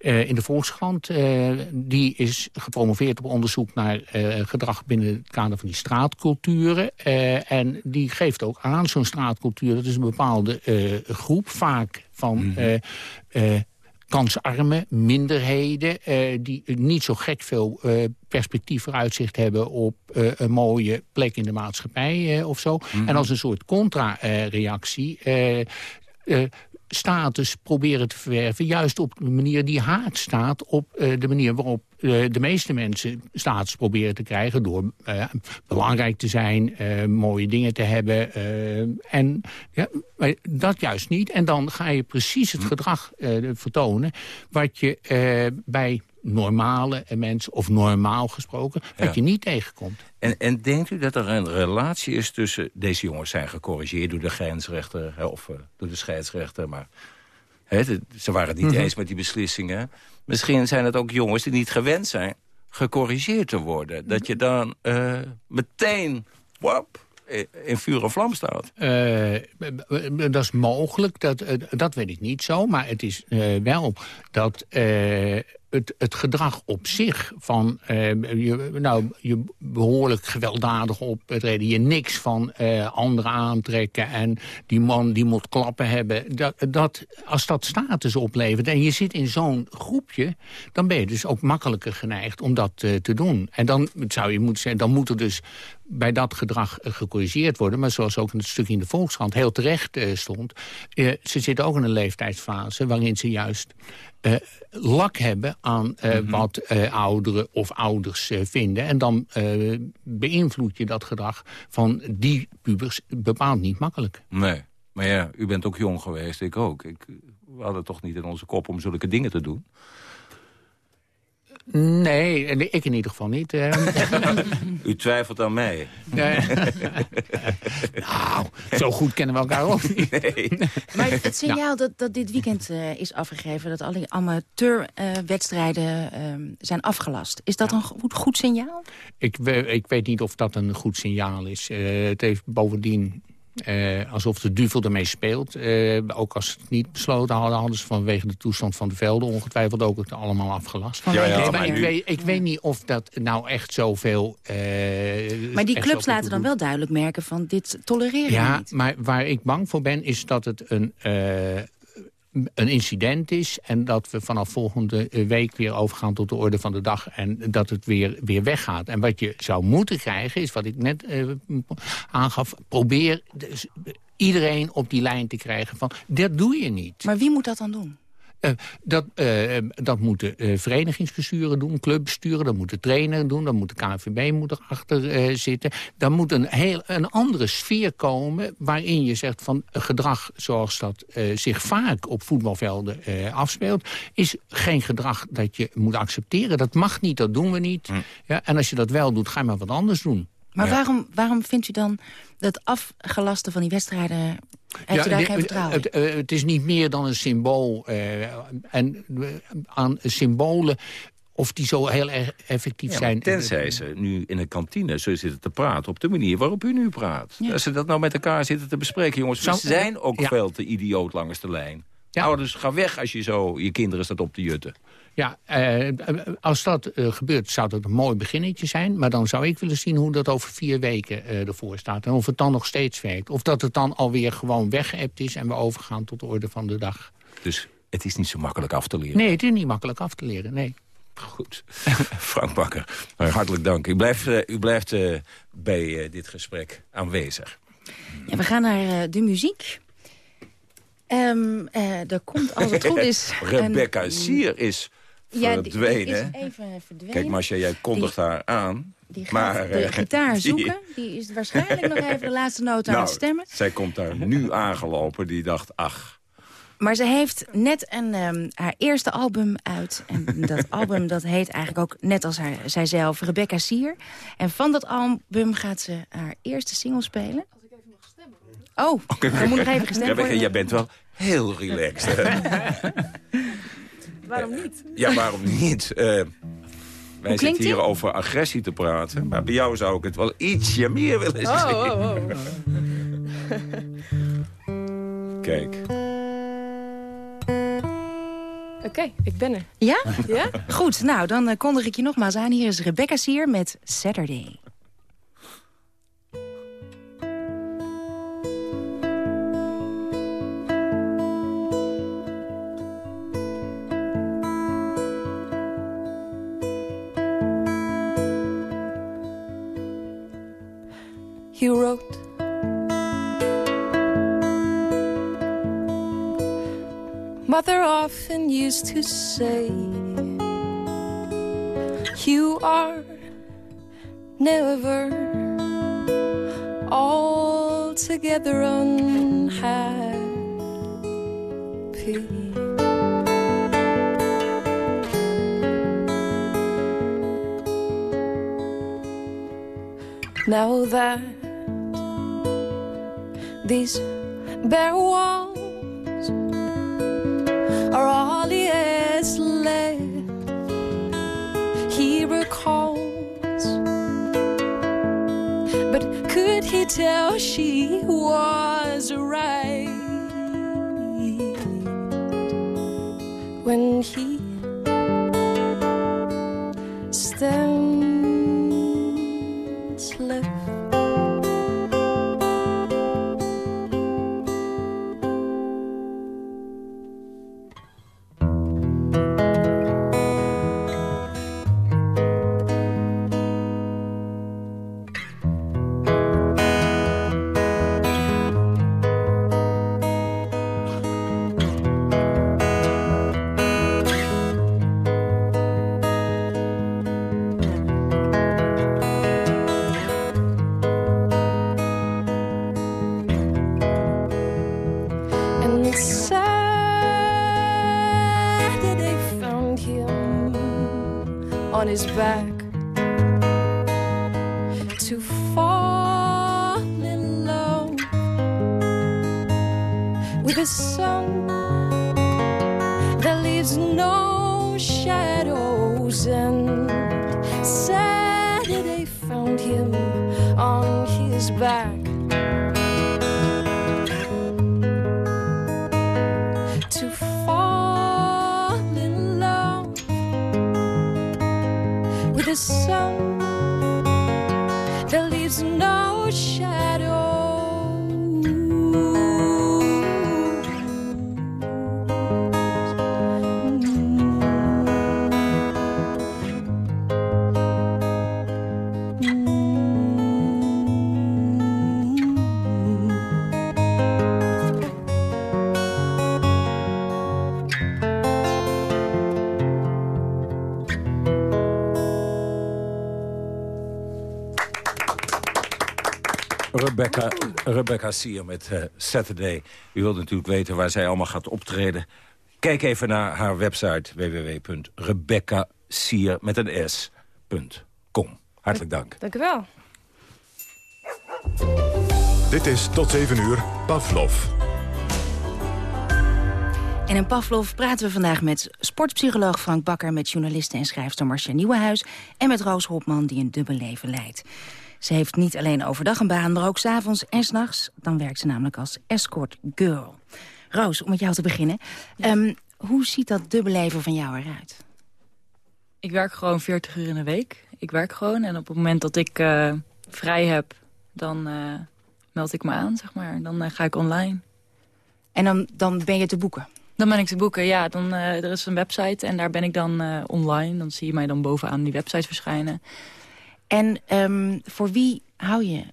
eh, in de Volkskrant. Eh, die is gepromoveerd op onderzoek naar gedrag binnen het kader van die straatculturen. en die geeft ook aan, zo'n straatcultuur, dat is een bepaalde groep, vaak van... Mhm kansarme minderheden... Die niet zo gek veel uh, perspectief vooruitzicht hebben... op een mooie plek in de maatschappij of zo. Mhm. En als een soort contra-reactie status proberen te verwerven... juist op de manier die haak staat op uh, de manier waarop uh, de meeste mensen status proberen te krijgen... door uh, belangrijk te zijn, mooie dingen te hebben. en ja, dat juist niet. En dan ga je precies het hm. gedrag vertonen... wat je bij normale mensen, of normaal gesproken, dat je niet tegenkomt. En, en denkt u dat er een relatie is tussen... deze jongens zijn gecorrigeerd door de grensrechter of uh, door de scheidsrechter... maar ze waren het niet mhm. eens met die beslissingen. Misschien zijn het ook jongens die niet gewend zijn gecorrigeerd te worden. Dat je dan uh, meteen... Wap, in vuur en vlam staat. Uh, dat is mogelijk, dat, dat weet ik niet zo. Maar het is uh, wel dat het, het gedrag op zich van uh, je, nou, je behoorlijk gewelddadig optreden... je niks van uh, anderen aantrekken en die man die moet klappen hebben... Dat, dat, als dat status oplevert en je zit in zo'n groepje... dan ben je dus ook makkelijker geneigd om dat uh, te doen. En dan zou je moeten zeggen, dan moet er dus bij dat gedrag gecorrigeerd worden. Maar zoals ook een stukje in de Volkskrant heel terecht stond... ze zitten ook in een leeftijdsfase waarin ze juist lak hebben aan uh, mm -hmm. wat uh, ouderen of ouders vinden. En dan beïnvloed je dat gedrag van die pubers bepaald niet makkelijk. Nee, maar ja, u bent ook jong geweest, ik ook. Ik, we hadden toch niet in onze kop om zulke dingen te doen? Nee, ik in ieder geval niet. U twijfelt aan mij. nou, zo goed kennen we elkaar ook niet. Nee. Maar het signaal dat, dat dit weekend uh, is afgegeven... dat alle amateurwedstrijden uh, zijn afgelast... is dat een goed, goed signaal? Ik, ik, weet niet of dat een goed signaal is. Uh, het heeft bovendien uh, alsof de duvel ermee speelt. Uh, ook als ze het niet besloten hadden, hadden ze vanwege de toestand van de velden ongetwijfeld ook het allemaal afgelast. Ja, ja, maar ik, weet, ik, weet, niet of dat nou echt zoveel... Uh, maar die clubs laten dan wel duidelijk merken van dit tolereren we ja, niet. maar waar ik bang voor ben is dat het een een incident is... en dat we vanaf volgende week weer overgaan tot de orde van de dag... en dat het weer, weer weggaat. En wat je zou moeten krijgen, is wat ik net uh, aangaf... probeer iedereen op die lijn te krijgen van... dat doe je niet. Maar wie moet dat dan doen? Uh, dat, uh, dat moeten uh, verenigingsbesturen doen, clubbesturen, dat moeten trainers doen, dan moet de KNVB moet erachter zitten. Dan moet een, heel, een andere sfeer komen waarin je zegt van gedrag zoals dat zich vaak op voetbalvelden afspeelt, is geen gedrag dat je moet accepteren. Dat mag niet, dat doen we niet. Hm. Ja, en als je dat wel doet, ga je maar wat anders doen. Maar waarom, waarom vindt u dan dat afgelaste van die wedstrijden... Heeft ja, u daar geen vertrouwen het, het, het, is niet meer dan een symbool. Uh, en aan symbolen of die zo heel erg effectief zijn. Tenzij ze nu in een kantine zo zitten te praten... op de manier waarop u nu praat. Als ze dat nou met elkaar zitten te bespreken... jongens, Zou, we zijn ook veel te idioot langs de lijn. Ouders, ga weg als je zo je kinderen staat op te jutten. Ja, eh, als dat uh, gebeurt zou dat een mooi beginnetje zijn. Maar dan zou ik willen zien hoe dat over vier weken uh, ervoor staat. En of het dan nog steeds werkt. Of dat het dan alweer gewoon weggeëpt is en we overgaan tot de orde van de dag. Dus het is niet zo makkelijk af te leren? Nee, het is niet makkelijk af te leren, nee. Goed. Frank Bakker, hartelijk dank. U blijft, u blijft bij dit gesprek aanwezig. Ja, we gaan naar de muziek. Um, er komt, als het goed is... Rebecca Sier is verdwenen. Ja, die, is even verdwenen. Kijk, Marcia, jij kondigt haar aan. Die gaat maar, de uh, gitaar zoeken. Die is waarschijnlijk nog even de laatste noot aan nou, het stemmen. Zij komt daar nu aangelopen. Die dacht, ach... Maar ze heeft net een, um, haar eerste album uit. En dat album dat heet eigenlijk ook, net als haar, zijzelf, Rebecca Sier. En van dat album gaat ze haar eerste single spelen. Als ik even mag stemmen. Oh, dan moet nog even gestemd worden. Jij bent wel heel relaxed. waarom niet? Ja, waarom niet? Uh, wij zitten hier over agressie te praten. Maar bij jou zou ik het wel ietsje meer willen oh, zien. Oh, oh, oh. Kijk. Oké, ik ben er. Ja? Ja? Goed, nou, dan uh, kondig ik je nogmaals aan. Hier is Rebecca Sier met Saturday. He wrote. Mother often used to say You are never altogether unhappy. Now that these bare walls are all he has left. He recalls, but could he tell she was right when he that leaves no shadows. And Saturday found him on his back. to fall in love with a sun Rebecca Sier met uh, Saturday. U wilt natuurlijk weten waar zij allemaal gaat optreden. Kijk even naar haar website www.rebeccasier met een s.com. Hartelijk dank. Dank u wel. Dit is tot 7 uur Pavlov. En in Pavlov praten we vandaag met sportpsycholoog Frank Bakker... met journaliste en schrijfster Marcia Nieuwenhuis... en met Roos Hopman, die een dubbel leven leidt. Ze heeft niet alleen overdag een baan, maar ook s'avonds en s'nachts. Dan werkt ze namelijk als escort girl. Roos, om met jou te beginnen. Um, hoe ziet dat dubbelleven van jou eruit? Ik werk gewoon 40 uur in de week. Ik werk gewoon en op het moment dat ik uh, vrij heb... dan uh, meld ik me aan, zeg maar. Dan uh, ga ik online. En dan, dan ben je te boeken? Dan ben ik te boeken, ja. Dan, er is een website en daar ben ik dan online. Dan zie je mij dan bovenaan die website verschijnen. En um, voor wie hou je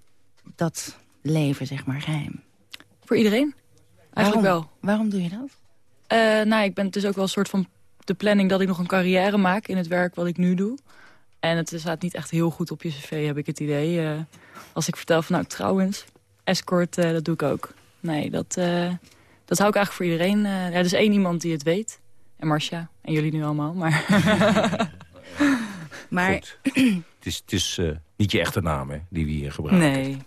dat leven, zeg maar, geheim? Voor iedereen. Eigenlijk Waarom? wel. Waarom doe je dat? Uh, nou, ik ben dus ook wel een soort van de planning dat ik nog een carrière maak in het werk wat ik nu doe. En het staat niet echt heel goed op je cv, heb ik het idee. Uh, als ik vertel van, nou trouwens, escort, uh, dat doe ik ook. Nee, dat, dat hou ik eigenlijk voor iedereen. ja, er is één iemand die het weet. En Marcia. En jullie nu allemaal, maar... maar... Het is, het is uh, niet je echte naam, hè, die we hier gebruiken. Nee.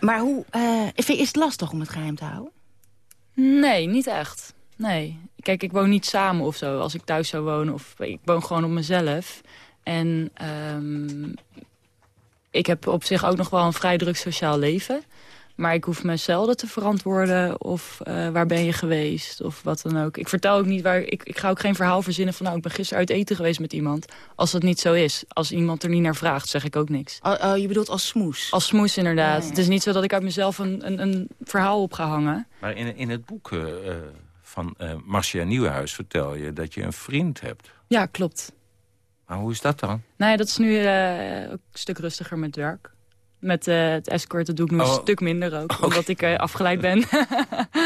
Maar hoe, uh, is het lastig om het geheim te houden? Nee, niet echt. Nee. Kijk, ik woon niet samen of zo. Als ik thuis zou wonen, of ik woon gewoon op mezelf. En um, ik heb op zich ook nog wel een vrij druk sociaal leven. Maar ik hoef me zelden te verantwoorden of eh, waar ben je geweest of wat dan ook. Ik vertel ook niet waar, ik, ik ga ook geen verhaal verzinnen van nou ik ben gisteren uit eten geweest met iemand. Als dat niet zo is. Als iemand er niet naar vraagt, zeg ik ook niks. Oh, oh, je bedoelt als smoes? Als smoes inderdaad. Ja, ja. Het is niet zo dat ik uit mezelf een, een, een verhaal op ga hangen. Maar in, in het boek eh, eh, van eh Marcia Nieuwenhuis vertel je dat je een vriend hebt. Ja, klopt. Maar hoe is dat dan? Nou ja, dat is nu eh, ook een stuk rustiger met werk. Met eh, het escorten doe ik nu Oh. een stuk minder ook, omdat ik eh, afgeleid ben.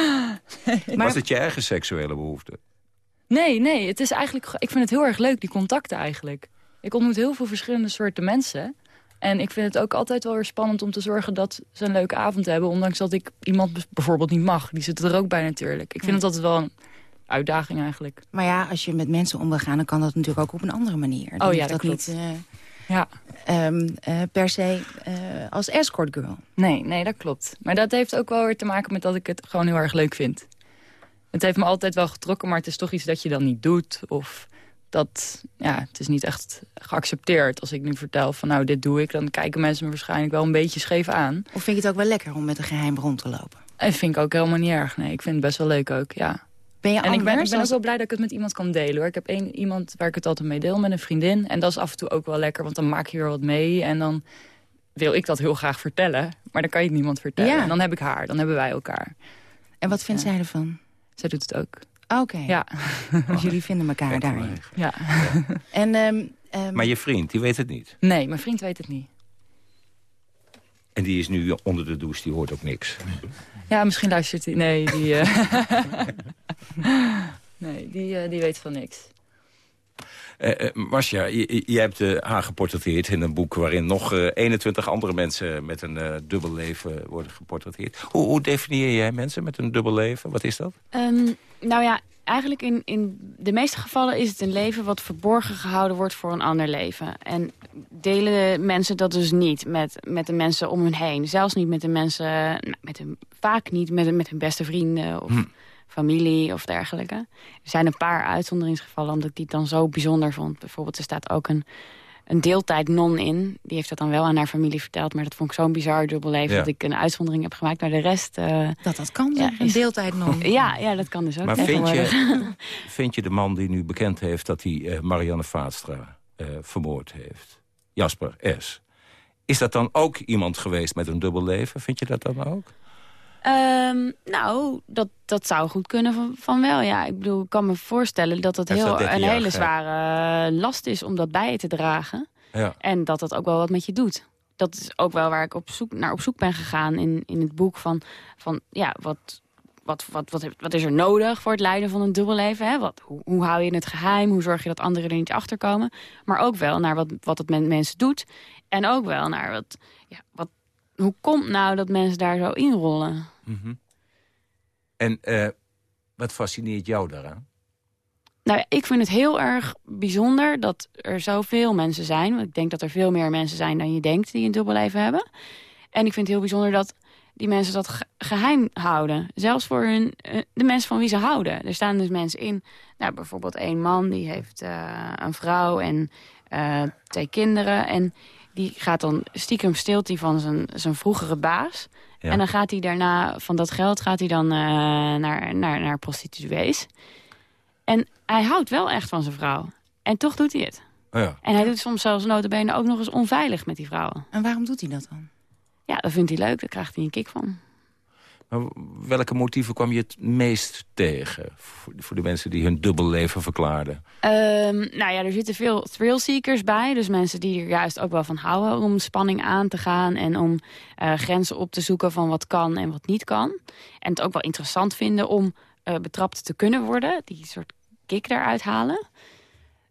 Was het je eigen seksuele behoefte? Nee, nee, het is eigenlijk, ik vind het heel erg leuk, die contacten eigenlijk. Ik ontmoet heel veel verschillende soorten mensen. En ik vind het ook altijd wel weer spannend om te zorgen dat ze een leuke avond hebben. Ondanks dat ik iemand bijvoorbeeld niet mag. Die zit er ook bij natuurlijk. Ik vind het altijd wel een uitdaging eigenlijk. Maar ja, als je met mensen om wil gaan, dan kan dat natuurlijk ook op een andere manier. Dan Oh ja, dat niet klopt. Ja. ehm, eh, per se eh, als escort girl. Nee, nee, dat klopt. Maar dat heeft ook wel weer te maken met dat ik het gewoon heel erg leuk vind. Het heeft me altijd wel getrokken, maar het is toch iets dat je dan niet doet. Of dat, ja, het is niet echt geaccepteerd. Als ik nu vertel van nou, dit doe ik, dan kijken mensen me waarschijnlijk wel een beetje scheef aan. Of vind je het ook wel lekker om met een geheim rond te lopen? En vind ik ook helemaal niet erg. Nee, ik vind het best wel leuk ook, ja. Ben je en ik ben, ik ben ook wel blij dat ik het met iemand kan delen hoor. Ik heb één iemand waar ik het altijd mee deel met een vriendin. En dat is af en toe ook wel lekker, want dan maak je weer wat mee. En dan wil ik dat heel graag vertellen. Maar dan kan je het niemand vertellen. Ja. En dan heb ik haar, dan hebben wij elkaar. En wat vindt zij ervan? Zij doet het ook. Oké. Ja. Dus jullie vinden elkaar daarin. Ja. En, ehm, ehm, Maar je vriend, die weet het niet. Nee, mijn vriend weet het niet. En die is nu onder de douche, die hoort ook niks. Ja, misschien luistert hij. Nee, die, eh, nee, die, eh, die weet van niks. Eh eh, Marcia, j- jij hebt haar geportretteerd in een boek... waarin nog eh, 21 andere mensen met een eh, dubbel leven worden geportretteerd. Hoe, hoe definieer jij mensen met een dubbel leven? Wat is dat? Ehm, nou ja, eigenlijk in, in de meeste gevallen is het een leven wat verborgen gehouden wordt voor een ander leven. En delen mensen dat dus niet met, met de mensen om hun heen. Zelfs niet met de mensen, nou, met hun, vaak niet met, met hun beste vrienden of familie of dergelijke. Er zijn een paar uitzonderingsgevallen omdat ik die dan zo bijzonder vond. Bijvoorbeeld er staat ook een, een deeltijd non in. Die heeft dat dan wel aan haar familie verteld. Maar dat vond ik zo'n bizar dubbelleven Ja. dat ik een uitzondering heb gemaakt. Maar de rest... eh, dat dat kan, ja, een is- deeltijd non. Ja, ja, dat kan dus ook Maar vind je, vind je de man die nu bekend heeft... dat hij eh, Marianne Vaatstra eh, vermoord heeft, Jasper S... is dat dan ook iemand geweest met een dubbel leven? Vind je dat dan ook? Ehm, nou, dat, dat zou goed kunnen van, van wel, ja. Ik bedoel, ik kan me voorstellen dat het heel, al 13 een jaar hele zware eh, last is om dat bij je te dragen. Ja. En dat dat ook wel wat met je doet. Dat is ook wel waar ik op zoek, naar op zoek ben gegaan in, in het boek van, van ja, wat, wat, wat, wat, wat is er nodig voor het leiden van een dubbelleven? Hè? Wat, hoe, hoe hou je het geheim? Hoe zorg je dat anderen er niet achter komen? Maar ook wel naar wat, wat het met mensen doet. En ook wel naar wat, ja, wat, hoe komt nou dat mensen daar zo inrollen? Mhm. En eh, wat fascineert jou daaraan? Nou ik vind het heel erg bijzonder dat er zoveel mensen zijn. Want ik denk dat er veel meer mensen zijn dan je denkt die een dubbelleven hebben. En ik vind het heel bijzonder dat die mensen dat ge- geheim houden. Zelfs voor hun, eh, de mensen van wie ze houden. Er staan dus mensen in, nou, bijvoorbeeld één man die heeft eh, een vrouw en twee kinderen. En die gaat dan stiekem stilt hij van zijn, zijn vroegere baas. Ja. En dan gaat hij daarna, van dat geld gaat hij dan eh, naar, naar, naar prostituees. En hij houdt wel echt van zijn vrouw. En toch doet hij het. Oh ja. En hij doet soms zelfs notabene ook nog eens onveilig met die vrouwen. En waarom doet hij dat dan? Ja, dat vindt hij leuk. Daar krijgt hij een kick van. Maar welke motieven kwam je het meest tegen... voor, voor de mensen die hun dubbel leven verklaarden? Ehm, nou ja, er zitten veel thrillseekers bij. Dus mensen die er juist ook wel van houden om spanning aan te gaan. En om eh, grenzen op te zoeken van wat kan en wat niet kan. En het ook wel interessant vinden om eh, betrapt te kunnen worden. Die soort kick daaruit halen.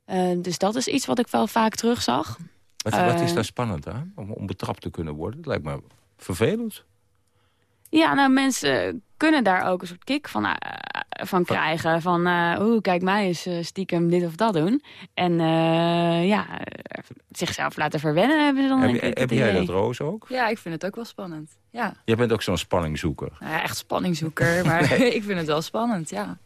Eh, dus dat is iets wat ik wel vaak terugzag. Wat, wat is Eh, daar spannend aan? Om, om betrapt te kunnen worden? Dat lijkt me vervelend. Ja, nou mensen kunnen daar ook een soort kick van, eh, van krijgen. Van, eh oeh, kijk mij eens eh, stiekem dit of dat doen. En eh, ja, zichzelf laten verwennen hebben ze dan Heb, denk je- ik heb jij dat, Roos, ook? Ja, ik vind het ook wel spannend. Ja, Jij bent ook zo'n spanningzoeker. nou ja echt spanningzoeker. Maar Nee. ik vind het wel spannend, ja.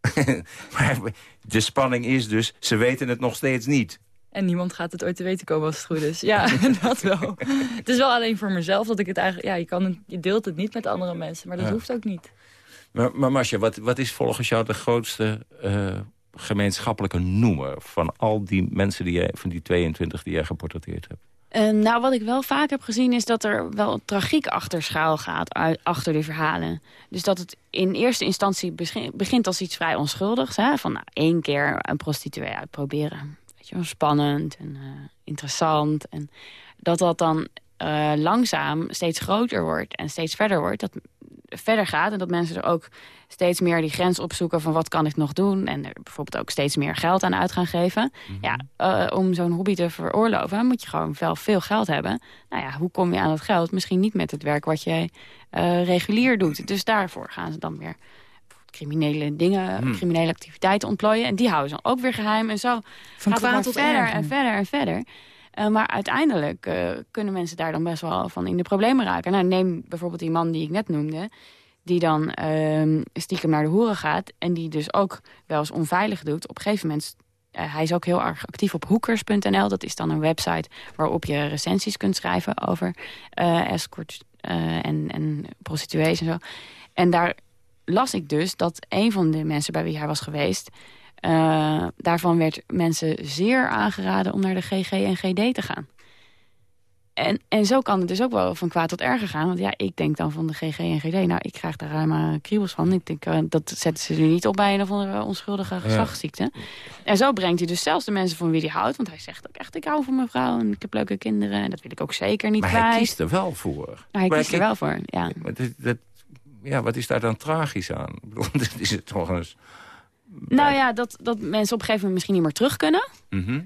maar de spanning is dus, ze weten het nog steeds niet. En niemand gaat het ooit te weten komen als het goed is. Ja, dat wel. Het is wel alleen voor mezelf dat ik het eigenlijk... Ja, je, kan het, je deelt het niet met andere mensen, maar dat Ja. hoeft ook niet. Maar, maar Marcia, wat, wat is volgens jou de grootste eh, gemeenschappelijke noemer... van al die mensen, die jij, van die 22 die jij geportretteerd hebt? Eh, nou, wat ik wel vaak heb gezien is dat er wel tragiek achter schuil gaat uit, achter die verhalen. Dus dat het in eerste instantie begin- begint als iets vrij onschuldigs. Hè? Van nou, één keer een prostituee uitproberen. Weet je wel, spannend en eh, interessant. En dat dat dan eh, langzaam steeds groter wordt en steeds verder wordt. Dat verder gaat en dat mensen er ook steeds meer die grens opzoeken van wat kan ik nog doen. En er bijvoorbeeld ook steeds meer geld aan uit gaan geven. Ja, eh, om zo'n hobby te veroorloven moet je gewoon wel veel geld hebben. Nou ja, hoe kom je aan dat geld? Misschien niet met het werk wat jij regulier doet. Dus daarvoor gaan ze dan weer criminele dingen, Hmm. criminele activiteiten ontplooien. En die houden ze dan ook weer geheim. En zo Van gaat het kwaad maar tot verder en verder en verder. Eh, maar uiteindelijk eh, kunnen mensen daar dan best wel van in de problemen raken. Nou, neem bijvoorbeeld die man die ik net noemde. Die dan ehm, stiekem naar de hoeren gaat. En die dus ook wel eens onveilig doet. Op een gegeven moment... eh, hij is ook heel erg actief op hoekers.nl. Dat is dan een website waarop je recensies kunt schrijven over eh escorts eh, en, en prostituees en zo. En daar las ik dus dat een van de mensen bij wie hij was geweest... eh, daarvan werd mensen zeer aangeraden om naar de GG en GD te gaan. En, en zo kan het dus ook wel van kwaad tot erger gaan. Want ja, ik denk dan van de GG en GD... nou, ik krijg daar helemaal kriebels van. Ik denk, eh, dat zetten ze nu niet op bij een of andere onschuldige geslachtsziekte. En zo brengt hij dus zelfs de mensen van wie hij houdt. Want hij zegt ook echt, ik hou van mijn vrouw en ik heb leuke kinderen. En dat wil ik ook zeker niet Maar hij kiest er wel voor. Maar hij Maar kiest er wel voor, ja. dat- dat- ja, wat is daar dan tragisch aan? Ik bedoel, is het toch eens... Nou ja, dat, dat mensen op een gegeven moment misschien niet meer terug kunnen. Mhm.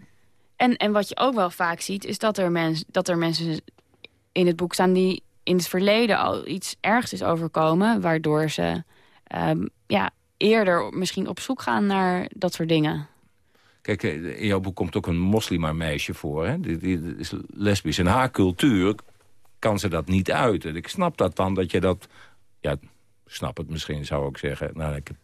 En, en wat je ook wel vaak ziet, is dat er, mens, dat er mensen in het boek staan... die in het verleden al iets ergs is overkomen... waardoor ze ehm, ja, eerder misschien op zoek gaan naar dat soort dingen. Kijk, eh, in jouw boek komt ook een moslima-meisje voor. Hè? Die, die is lesbisch. In haar cultuur kan ze dat niet uiten. Ik snap dat dan, dat je dat... Ja, snap het misschien, zou ik zeggen. Nou, ik heb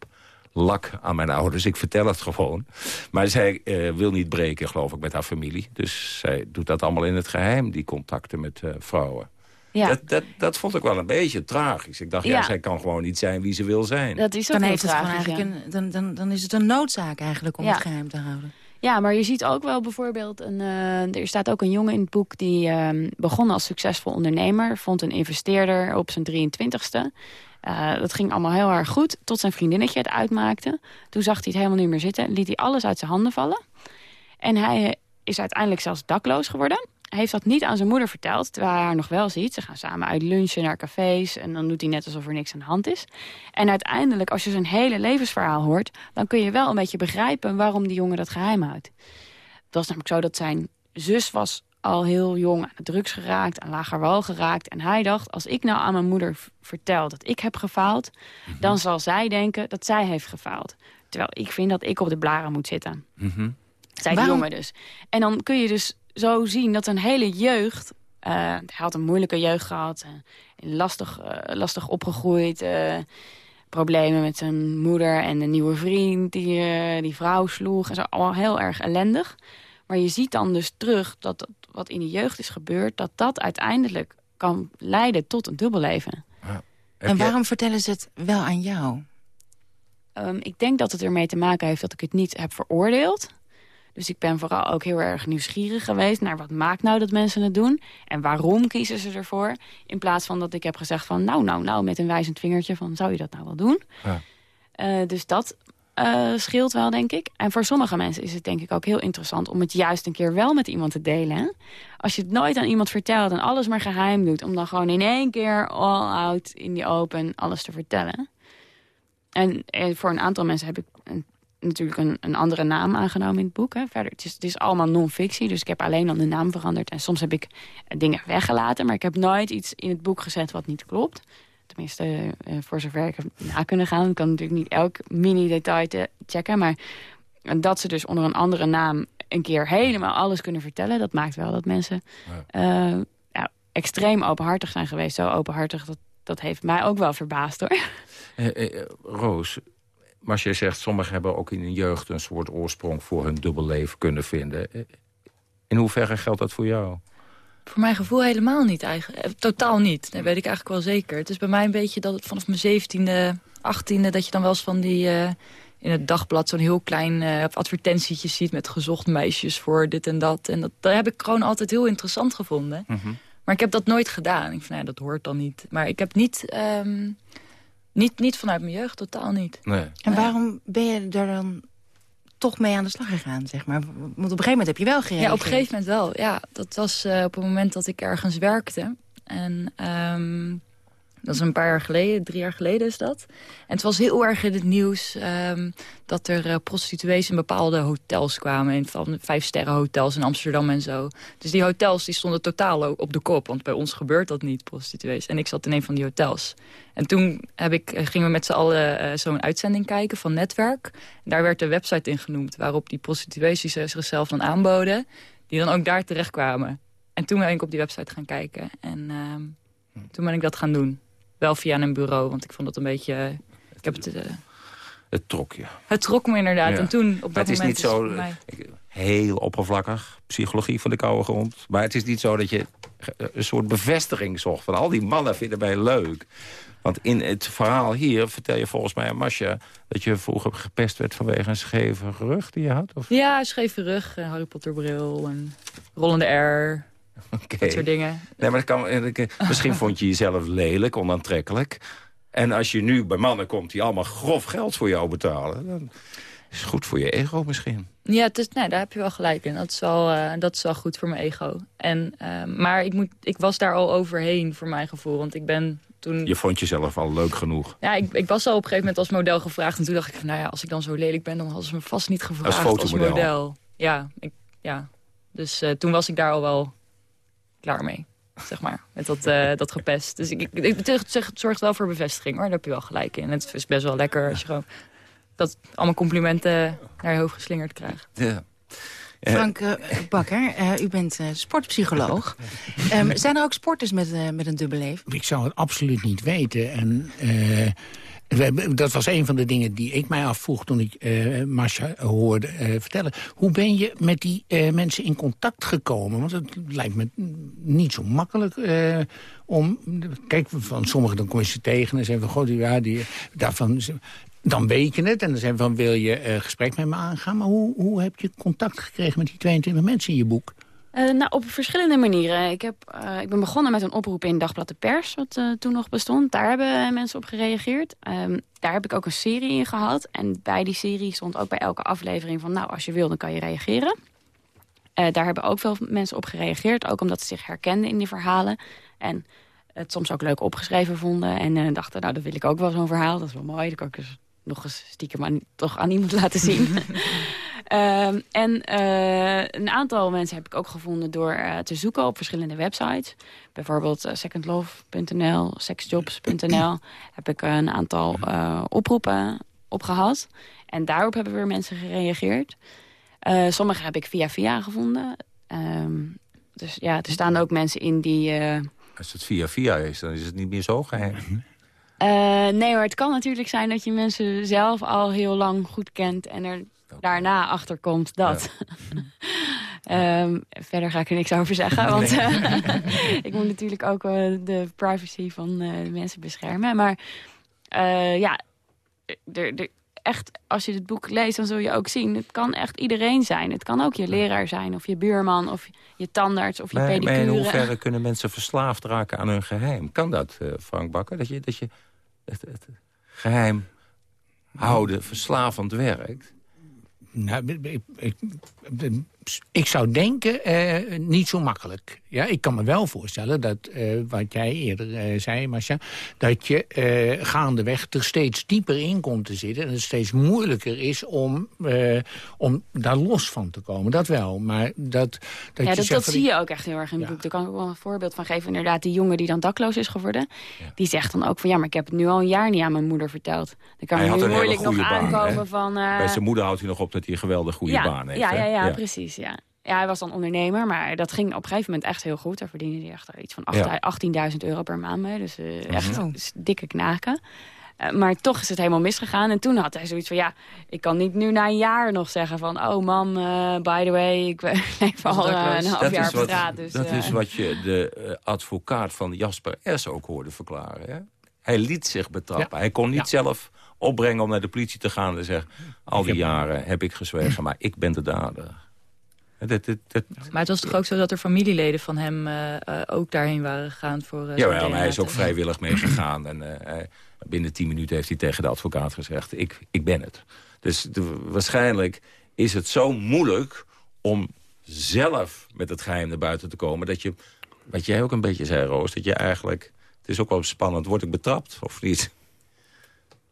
lak aan mijn ouders, ik vertel het gewoon. Maar zij eh, wil niet breken, geloof ik, met haar familie. Dus zij doet dat allemaal in het geheim, die contacten met eh, vrouwen. Ja. Dat, dat, dat vond ik wel een beetje tragisch. Ik dacht, ja, Ja. zij kan gewoon niet zijn wie ze wil zijn. Dat is ook Dan, heel heeft het tragisch, eigenlijk ja. een, dan, dan, dan is het een noodzaak eigenlijk om Ja. het geheim te houden. Ja, maar je ziet ook wel bijvoorbeeld... Een, eh, er staat ook een jongen in het boek die ehm, begon als succesvol ondernemer. Vond een investeerder op zijn 23ste. Eh, dat ging allemaal heel erg goed, tot zijn vriendinnetje het uitmaakte. Toen zag hij het helemaal niet meer zitten. Liet hij alles uit zijn handen vallen. En hij is uiteindelijk zelfs dakloos geworden. Hij heeft dat niet aan zijn moeder verteld, terwijl hij haar nog wel ziet. Ze gaan samen uit lunchen naar cafés en dan doet hij net alsof er niks aan de hand is. En uiteindelijk, als je zijn hele levensverhaal hoort... dan kun je wel een beetje begrijpen waarom die jongen dat geheim houdt. Het was namelijk zo dat zijn zus was al heel jong aan de drugs geraakt, aan lager wal geraakt. En hij dacht, als ik nou aan mijn moeder vertel dat ik heb gefaald... dan zal zij denken dat zij heeft gefaald. Terwijl ik vind dat ik op de blaren moet zitten. Mhm. Zei die Waarom- jongen dus. En dan kun je dus zo zien dat een hele jeugd... eh, hij had een moeilijke jeugd gehad. eh, lastig, eh, lastig opgegroeid. eh, problemen met zijn moeder en een nieuwe vriend die eh, die vrouw sloeg. En zo, allemaal heel erg ellendig. Maar je ziet dan dus terug dat dat wat in de jeugd is gebeurd... dat dat uiteindelijk kan leiden tot een dubbelleven. En waarom vertellen ze het wel aan jou? Ehm, ik denk dat het ermee te maken heeft dat ik het niet heb veroordeeld. Dus ik ben vooral ook heel erg nieuwsgierig geweest... naar wat maakt nou dat mensen het doen? En waarom kiezen ze ervoor? In plaats van dat ik heb gezegd van... nou, nou, nou, met een wijzend vingertje van... zou je dat nou wel doen? Ja. Eh, dus dat eh, scheelt wel, denk ik. En voor sommige mensen is het denk ik ook heel interessant... om het juist een keer wel met iemand te delen. Hè? Als je het nooit aan iemand vertelt en alles maar geheim doet... om dan gewoon in één keer all out in die open alles te vertellen... En, eh, voor een aantal mensen heb ik natuurlijk een, een andere naam aangenomen in het boek. Hè. Verder, het is, het is allemaal non-fictie, dus ik heb alleen dan de naam veranderd. En soms heb ik eh, dingen weggelaten, maar ik heb nooit iets in het boek gezet wat niet klopt. Tenminste, eh, voor zover ik heb na kunnen gaan. Ik kan natuurlijk niet elk mini-detail te checken, maar dat ze dus onder een andere naam een keer helemaal alles kunnen vertellen... dat maakt wel dat mensen eh, ja, extreem openhartig zijn geweest. Zo openhartig, dat, dat heeft mij ook wel verbaasd, hoor. Eh, eh, Roos, maar als jij zegt... sommigen hebben ook in hun jeugd een soort oorsprong... voor hun dubbelleven kunnen vinden. In hoeverre geldt dat voor jou? Voor mijn gevoel helemaal niet eigenlijk. Eh, Totaal niet. Dat weet ik eigenlijk wel zeker. Het is bij mij een beetje dat het vanaf mijn zeventiende, achttiende... dat je dan wel eens van die... eh, in het dagblad zo'n heel klein eh advertentietje ziet... met gezocht meisjes voor dit en dat. En dat, dat heb ik gewoon altijd heel interessant gevonden. Maar ik heb dat nooit gedaan. Ik van, nou, ja, dat hoort dan niet. Maar ik heb niet, ehm, niet, niet vanuit mijn jeugd, totaal niet. Nee. En waarom ben je er dan toch mee aan de slag gegaan, zeg maar? Want op een gegeven moment heb je wel gereageerd. Ja, op een gegeven moment wel. Ja, dat was eh, op het moment dat ik ergens werkte. En ehm, dat is een paar jaar geleden, drie jaar geleden is dat. En het was heel erg in het nieuws ehm, dat er eh, prostituees in bepaalde hotels kwamen. In van vijf sterren hotels in Amsterdam en zo. Dus die hotels die stonden totaal op de kop. Want bij ons gebeurt dat niet, prostituees. En ik zat in een van die hotels. En toen heb ik, eh, gingen we met z'n allen eh, zo'n uitzending kijken van Netwerk. En daar werd de website in genoemd waarop die prostituees die zichzelf dan aanboden... die dan ook daar terecht kwamen. En toen ben ik op die website gaan kijken. En ehm, toen ben ik dat gaan doen. Wel via een bureau, want ik vond het een beetje... ik heb het, eh, Het trok je. het trok me inderdaad. Ja. En toen, op dat Maar het is niet zo mij- heel oppervlakkig, psychologie van de koude grond. Maar het is niet zo dat je een soort bevestiging zocht. Van al die mannen vinden mij leuk. Want in het verhaal hier vertel je volgens mij aan Masha... dat je vroeger gepest werd vanwege een scheve gerucht die je had? Of? Ja, scheve rug, Harry Potter bril en rollende R. Dat soort dingen. Nee, maar dat kan, eh, misschien vond je jezelf lelijk, onaantrekkelijk. En als je nu bij mannen komt die allemaal grof geld voor jou betalen... dan is het goed voor je ego misschien. Ja, het is, nee, daar heb je wel gelijk in. Dat is wel, eh, dat is wel goed voor mijn ego. En, eh, maar ik, moet, ik was daar al overheen voor mijn gevoel. Want ik ben toen... Je vond jezelf al leuk genoeg. Ja, ik, ik was al op een gegeven moment als model gevraagd. En toen dacht ik, van, nou ja, als ik dan zo lelijk ben... dan hadden ze me vast niet gevraagd als, fotomodel. model. Ja, ik, ja. dus toen was ik daar al wel klaar mee. Zeg maar, met dat, eh, dat gepest. Dus ik, ik, ik, het zeg- het zorgt wel voor bevestiging, hoor. Daar heb je wel gelijk in. Het is best wel lekker als je gewoon... dat allemaal complimenten naar je hoofd geslingerd krijgt. Ja. Frank eh, Bakker, eh, u bent eh, sportpsycholoog. Ehm, zijn er ook sporters met, eh, met een dubbel leven? Ik zou het absoluut niet weten. En eh, dat was een van de dingen die ik mij afvroeg toen ik eh Masha hoorde eh, vertellen. Hoe ben je met die eh, mensen in contact gekomen? Want het lijkt me niet zo makkelijk om... Kijk, van sommigen dan kom je ze tegen en zeggen van... God, ja, die, daarvan, dan weet je het en dan zeggen van... wil je gesprek met me aangaan? Maar hoe, hoe heb je contact gekregen met die 22 mensen in je boek? Eh, nou, op verschillende manieren. Ik, heb, eh, ik ben begonnen met een oproep in Dagblad de Pers, wat eh, toen nog bestond. Daar hebben mensen op gereageerd. Ehm, daar heb ik ook een serie in gehad. En bij die serie stond ook bij elke aflevering van... nou, als je wil, dan kan je reageren. Daar hebben ook veel mensen op gereageerd. Ook omdat ze zich herkenden in die verhalen. En het soms ook leuk opgeschreven vonden. En dachten, nou, dat wil ik ook wel zo'n verhaal. Dat is wel mooi. Dat kan ik dus nog eens stiekem aan, toch aan iemand laten zien. Ehm, en eh, een aantal mensen heb ik ook gevonden door eh, te zoeken op verschillende websites. Bijvoorbeeld eh, secondlove.nl, sexjobs.nl. heb ik een aantal eh, oproepen opgehad. En daarop hebben weer mensen gereageerd. Eh, sommige heb ik via via gevonden. Ehm, dus ja, er staan ook mensen in die... eh, Als het via via is, dan is het niet meer zo geheim. Eh, nee hoor, het kan natuurlijk zijn dat je mensen zelf al heel lang goed kent... en er daarna achter komt dat. Ehm, verder ga ik er niks over zeggen, want eh, ik moet natuurlijk ook eh, de privacy van de mensen beschermen. Maar ja, echt, als je het boek leest, dan zul je ook zien... het kan echt iedereen zijn. Het kan ook je leraar zijn, of je buurman, of je tandarts, of je Maar, maar pedicure. in hoeverre kunnen mensen verslaafd raken aan hun geheim? Kan dat, Frank Bakker? Dat je, dat je het, het geheim houden verslavend werkt? Nou, ik, ik, ik zou denken, eh, niet zo makkelijk. Ja, ik kan me wel voorstellen dat, eh, wat jij eerder eh, zei, Masha... dat je eh, gaandeweg er steeds dieper in komt te zitten... en het steeds moeilijker is om, eh, om daar los van te komen. Dat wel, maar dat... dat ja, je dat, zegt dat van, zie je ook echt heel erg in het boek. Daar kan ik ook wel een voorbeeld van geven. Inderdaad, die jongen die dan dakloos is geworden... die zegt dan ook van... ja, maar ik heb het nu al een jaar niet aan mijn moeder verteld. Dan kan Hij nu moeilijk nog baan, aankomen hè? van... eh, Bij zijn moeder houdt hij nog op dat hij een geweldig goede ja, baan heeft. Ja, hè? ja, ja, precies. Ja. ja, hij was dan ondernemer, maar dat ging op een gegeven moment echt heel goed. Daar verdiende hij echt iets van Ja. 18.000 euro per maand mee. Dus eh, echt s- dikke knaken. Eh, maar toch is het helemaal misgegaan. En toen had hij zoiets van, ja, ik kan niet nu na een jaar nog zeggen van... oh mam, eh, by the way, ik leef al een half jaar op wat, straat. Dus, dat is wat je de advocaat van Jasper S. ook hoorde verklaren. Hè? Hij liet zich betrappen. Hij kon niet Ja. zelf opbrengen om naar de politie te gaan en zeggen... al die jaren heb ik gezwegen, maar ik ben de dader. Dat, dat, dat, Maar het was toch ook zo dat er familieleden van hem eh, eh, ook daarheen waren gegaan voor... eh, Jawel, zo'n maar hij is ook vrijwillig meegegaan. En eh, binnen tien minuten heeft hij tegen de advocaat gezegd... ik, ik ben het. Dus de- waarschijnlijk is het zo moeilijk om zelf met het geheim naar buiten te komen... dat je, wat jij ook een beetje zei, Roos, dat je eigenlijk... het is ook wel spannend, word ik betrapt of niet?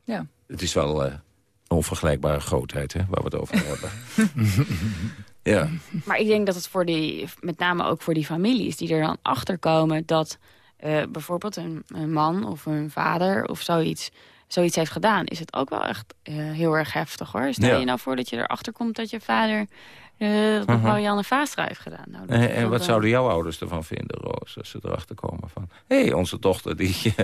Ja. Het is wel eh, een onvergelijkbare grootheid, hè, waar we het over hebben. ja. Maar ik denk dat het voor die, met name ook voor die families die er dan achter komen dat eh, bijvoorbeeld een, een man of een vader of zoiets, zoiets heeft gedaan, is het ook wel echt eh, heel erg heftig hoor. Stel Ja. je nou voor dat je erachter komt dat je vader eh dat Mhm. Marianne Vaastra heeft gedaan. Nou, dat En, wat eh, zouden jouw ouders ervan vinden, Roos, als ze erachter komen van... hé, hey, onze dochter, die...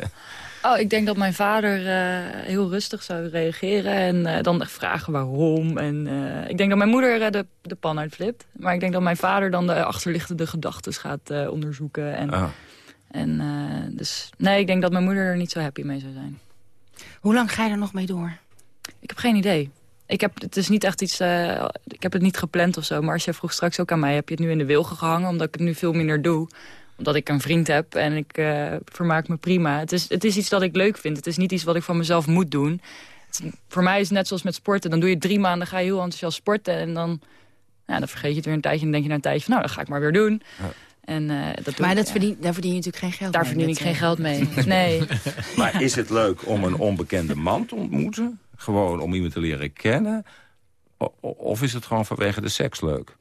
Oh, ik denk dat mijn vader eh, heel rustig zou reageren en eh, dan echt vragen waarom. En eh, ik denk dat mijn moeder eh, de, de pan uitflipt. Maar ik denk dat mijn vader dan de achterliggende gedachten gaat eh, onderzoeken. En, Ah. en, eh, dus nee, ik denk dat mijn moeder er niet zo happy mee zou zijn. Hoe lang ga je er nog mee door? Ik heb geen idee. Ik heb, het is niet echt iets, eh, ik heb het niet gepland of zo. Maar als jij vroeg straks ook aan mij, heb je het nu in de wilgen gehangen? Omdat ik het nu veel minder doe. Omdat ik een vriend heb en ik eh, vermaak me prima. Het is, het is iets dat ik leuk vind. Het is niet iets wat ik van mezelf moet doen. Het voor mij is het net zoals met sporten. Dan doe je drie maanden, ga je heel enthousiast sporten. En dan, ja, dan vergeet je het weer een tijdje. En dan denk je na een tijdje van, nou, dat ga ik maar weer doen. En, eh, dat doe Maar ik, dat ja. verdien, daar verdien je natuurlijk geen geld Daar mee. verdien ik geen geld mee. Nee. Maar is het leuk om een onbekende man te ontmoeten? Gewoon om iemand te leren kennen? Of is het gewoon vanwege de seks leuk?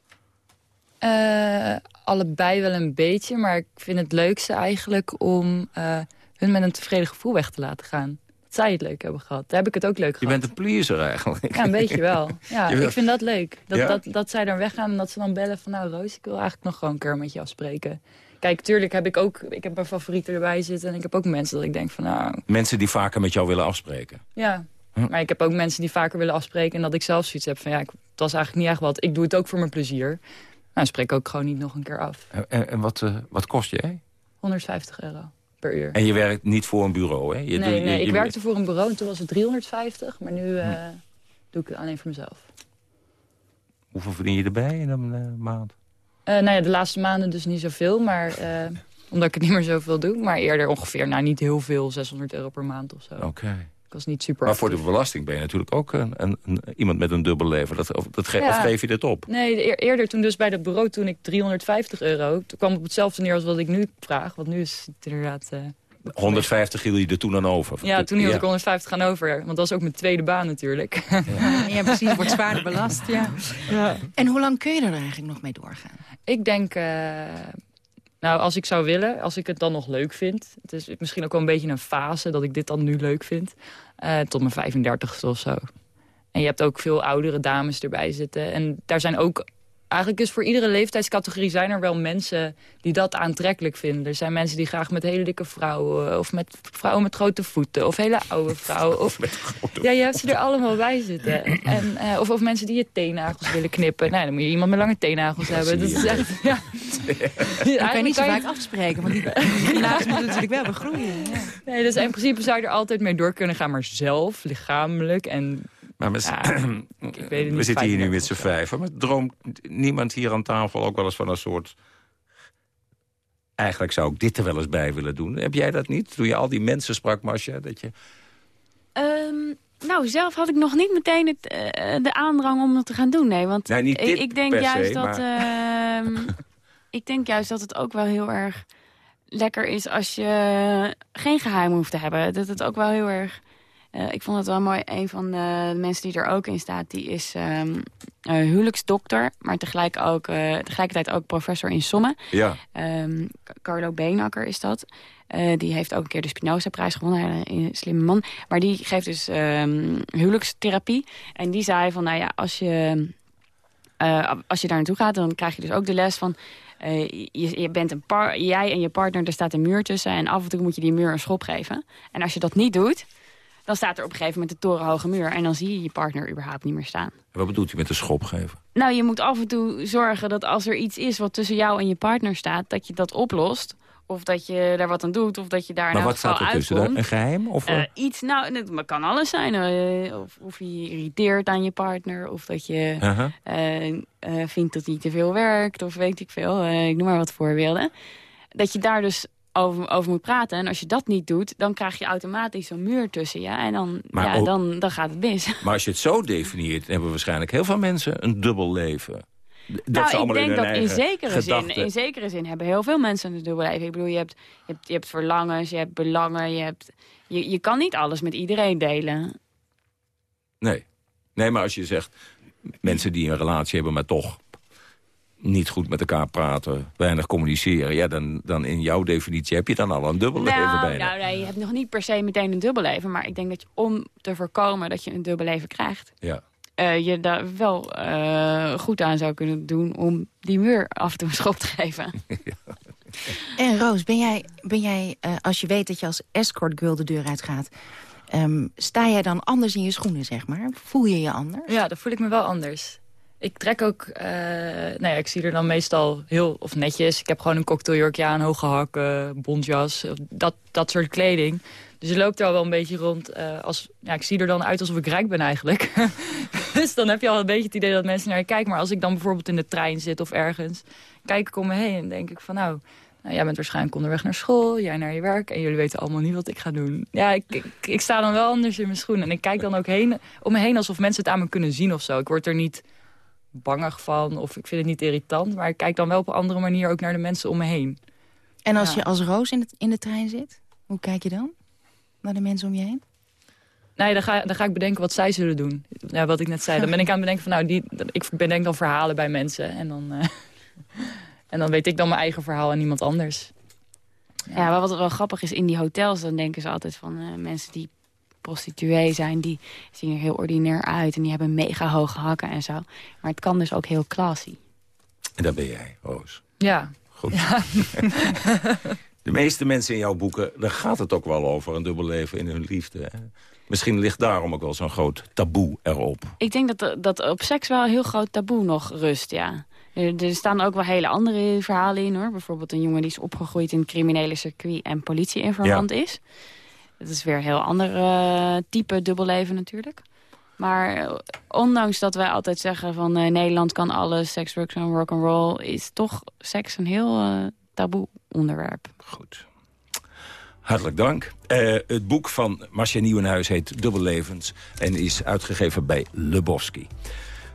Eh, allebei wel een beetje, maar ik vind het leukste eigenlijk om eh, hun met een tevreden gevoel weg te laten gaan. Dat zij het leuk hebben gehad. Daar heb ik het ook leuk Je gehad. bent een pleaser eigenlijk. Ja, een beetje wel. Ja, Je ik vind dat leuk. Dat, Ja? dat, dat zij dan weggaan en dat ze dan bellen van... nou Roos, ik wil eigenlijk nog gewoon een keer met je afspreken. Kijk, tuurlijk heb ik ook... Ik heb mijn favorieten erbij zitten en ik heb ook mensen dat ik denk van... nou, Mensen die vaker met jou willen afspreken. ja. Hm. Maar ik heb ook mensen die vaker willen afspreken... en dat ik zelf zoiets heb van... ja, ik, het was eigenlijk niet echt wat. Ik doe het ook voor mijn plezier. Nou, spreek ook gewoon niet nog een keer af. En, en- wat, eh, wat kost jij? 150 euro per uur. En je werkt niet voor een bureau, hè? Je nee, doet- je- nee, ik werkte voor een bureau en toen was het 350. Maar nu eh, doe ik het alleen voor mezelf. Hoeveel verdien je erbij in een eh, maand? Eh, nou ja, de laatste maanden dus niet zoveel, maar eh, omdat ik het niet meer zoveel doe. Maar eerder ongeveer, nou niet heel veel, 600 euro per maand of zo. Oké. Was niet super Maar voor de belasting ben je natuurlijk ook een, een, een- iemand met een dubbel leven. Dat, of, dat ge- Ja. of geef je dit op? Nee, de eer- eerder toen dus bij dat bureau, toen ik 350 euro... toen kwam op hetzelfde neer als wat ik nu vraag. Want nu is het inderdaad... eh, 150 hield je er toen aan over. ja, toen hield ik 150 gaan over. Want dat was ook mijn tweede baan natuurlijk. Ja, precies. Wordt zwaarder belast, ja. En hoe lang kun je er eigenlijk nog mee doorgaan? Ik denk, eh, nou als ik zou willen, als ik het dan nog leuk vind. Het is misschien ook wel een beetje een fase dat ik dit dan nu leuk vind. eh, tot mijn 35ste of zo. En je hebt ook veel oudere dames erbij zitten. En daar zijn ook... Eigenlijk is voor iedere leeftijdscategorie zijn er wel mensen die dat aantrekkelijk vinden. Er zijn mensen die graag met hele dikke vrouwen... of met vrouwen met grote voeten, of hele oude vrouwen. Of, ja, je hebt ze er allemaal bij zitten. En, eh, of, of mensen die je teennagels willen knippen. Nou, dan moet je iemand met lange teennagels hebben. Dat is echt... Ja. Dan kan je niet zo vaak afspreken, want die, die nagels moeten natuurlijk wel begroeien. Ja. Nee, dus in principe zou je er altijd mee door kunnen gaan. Maar zelf, lichamelijk en... Maar met, Ja, ik weet het we niet, zitten hier nu 35 met z'n vijven. Maar droomt niemand hier aan tafel ook wel eens van een soort... Eigenlijk zou ik dit er wel eens bij willen doen. Heb jij dat niet? Toen je al die mensen sprak, Masja, dat je... Ehm, nou, zelf had ik nog niet meteen het, eh, de aandrang om dat te gaan doen. Nee, want Nee, niet ik, denk juist se, dat. ehm, ik denk juist dat het ook wel heel erg lekker is als je geen geheim hoeft te hebben. Dat het ook wel heel erg. Eh, ik vond het wel mooi. Een van de mensen die er ook in staat, die is ehm eh, huwelijksdokter, maar tegelijk ook, eh, tegelijkertijd ook professor in sommen. Ja. Ehm, Carlo Beenakker is dat. Die heeft ook een keer de Spinoza-prijs gewonnen. Een slimme man. Maar die geeft dus ehm, huwelijkstherapie. En die zei van, nou ja, als je, als je daar naartoe gaat... dan krijg je dus ook de les van... je, je bent een par jij en je partner, er staat een muur tussen... en af en toe moet je die muur een schop geven. En als je dat niet doet... dan staat er op een gegeven moment de torenhoge muur... en dan zie je je partner überhaupt niet meer staan. En wat bedoelt u met de schop geven? Nou, je moet af en toe zorgen dat als er iets is wat tussen jou en je partner staat... dat je dat oplost. Of dat je daar wat aan doet, of dat je daar maar in wat staat er tussen? Een geheim? Of, Eh, eh, iets, nou, het kan alles zijn. eh, of, of je irriteert aan je partner, of dat je eh, vindt dat hij te veel werkt, of weet ik veel. ik noem maar wat voorbeelden. Dat je daar dus over, over moet praten. En als je dat niet doet, dan krijg je automatisch zo'n muur tussen je. En dan, Maar ja, ook- dan, dan gaat het mis. Maar als je het zo definieert, hebben waarschijnlijk heel veel mensen een dubbel leven. Dat nou, ik denk dat in zekere, zin, in zekere zin hebben heel veel mensen een dubbel leven. Ik bedoel, je hebt, je hebt, je hebt verlangens, je hebt belangen, je, hebt, je, je kan niet alles met iedereen delen. Nee. nee, maar als je zegt... mensen die een relatie hebben, maar toch niet goed met elkaar praten... weinig communiceren... ja, dan, dan in jouw definitie heb je dan al een dubbel leven Nou, bijna. nou, nee, je hebt nog niet per se meteen een dubbelleven. Maar ik denk dat je om te voorkomen dat je een dubbelleven krijgt... Ja. eh, je daar wel eh, goed aan zou kunnen doen om die muur af en toe een schop te geven. En Roos, ben jij, ben jij eh, als je weet dat je als escort girl de deur uitgaat... ehm, sta jij dan anders in je schoenen, zeg maar? Voel je je anders? Ja, dan voel ik me wel anders. Ik trek ook, eh, nou ja, ik zie er dan meestal heel of netjes. Ik heb gewoon een cocktailjurkje aan, hoge hakken, bontjas, dat, dat soort kleding. Dus je loopt er al wel een beetje rond. eh, als, ja, ik zie er dan uit alsof ik rijk ben eigenlijk. dus dan heb je al een beetje het idee dat mensen naar je kijken. Maar als ik dan bijvoorbeeld in de trein zit of ergens, kijk ik om me heen en denk ik van nou... Nou, jij bent waarschijnlijk onderweg naar school, jij naar je werk... en jullie weten allemaal niet wat ik ga doen. Ja, ik, ik, ik sta dan wel anders in mijn schoenen. En ik kijk dan ook heen, om me heen alsof mensen het aan me kunnen zien of zo. Ik word er niet bangig van of ik vind het niet irritant... maar ik kijk dan wel op een andere manier ook naar de mensen om me heen. En als Ja. je als Roos in, het, in de trein zit, hoe kijk je dan? Naar de mensen om je heen? Nee, dan ga, dan ga ik bedenken wat zij zullen doen. Ja, wat ik net zei. Dan ben ik aan het bedenken van, nou, die, ik bedenk dan verhalen bij mensen. En dan, eh, en dan weet ik dan mijn eigen verhaal en niemand anders. Ja, maar wat wel grappig is, in die hotels... dan denken ze altijd van eh, mensen die prostituee zijn... die zien er heel ordinair uit en die hebben mega hoge hakken en zo. Maar het kan dus ook heel classy. En daar ben jij, Roos. Ja. Goed. De meeste mensen in jouw boeken, daar gaat het ook wel over... een dubbel leven in hun liefde. hè? Misschien ligt daarom ook wel zo'n groot taboe erop. Ik denk dat, dat op seks wel een heel groot taboe nog rust, ja. Er, er staan ook wel hele andere verhalen in, hoor. Bijvoorbeeld een jongen die is opgegroeid in het criminele circuit... en politieinformant Ja. is. Dat is weer een heel ander eh, type dubbelleven natuurlijk. Maar eh, ondanks dat wij altijd zeggen van eh, Nederland kan alles... seks, drugs en rock'n'roll... is toch seks een heel taboe onderwerp. Goed. Hartelijk dank. Het boek van Marcia Nieuwenhuis heet Dubbellevens... en is uitgegeven bij Lebowski.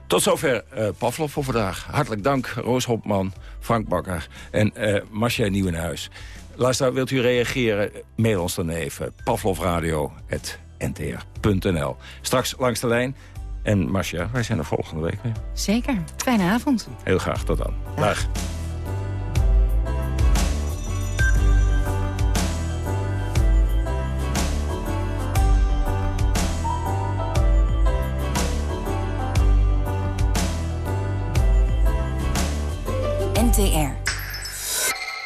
Tot zover Pavlov voor vandaag. Hartelijk dank, Roos Hopman, Frank Bakker en Marcia Nieuwenhuis. Luisteraar, wilt u reageren? Mail ons dan even. pavlovradio.ntr.nl Straks langs de lijn. En Marcia, wij zijn er volgende week weer. Zeker. Fijne avond. Heel graag, tot dan. Dag. NTR.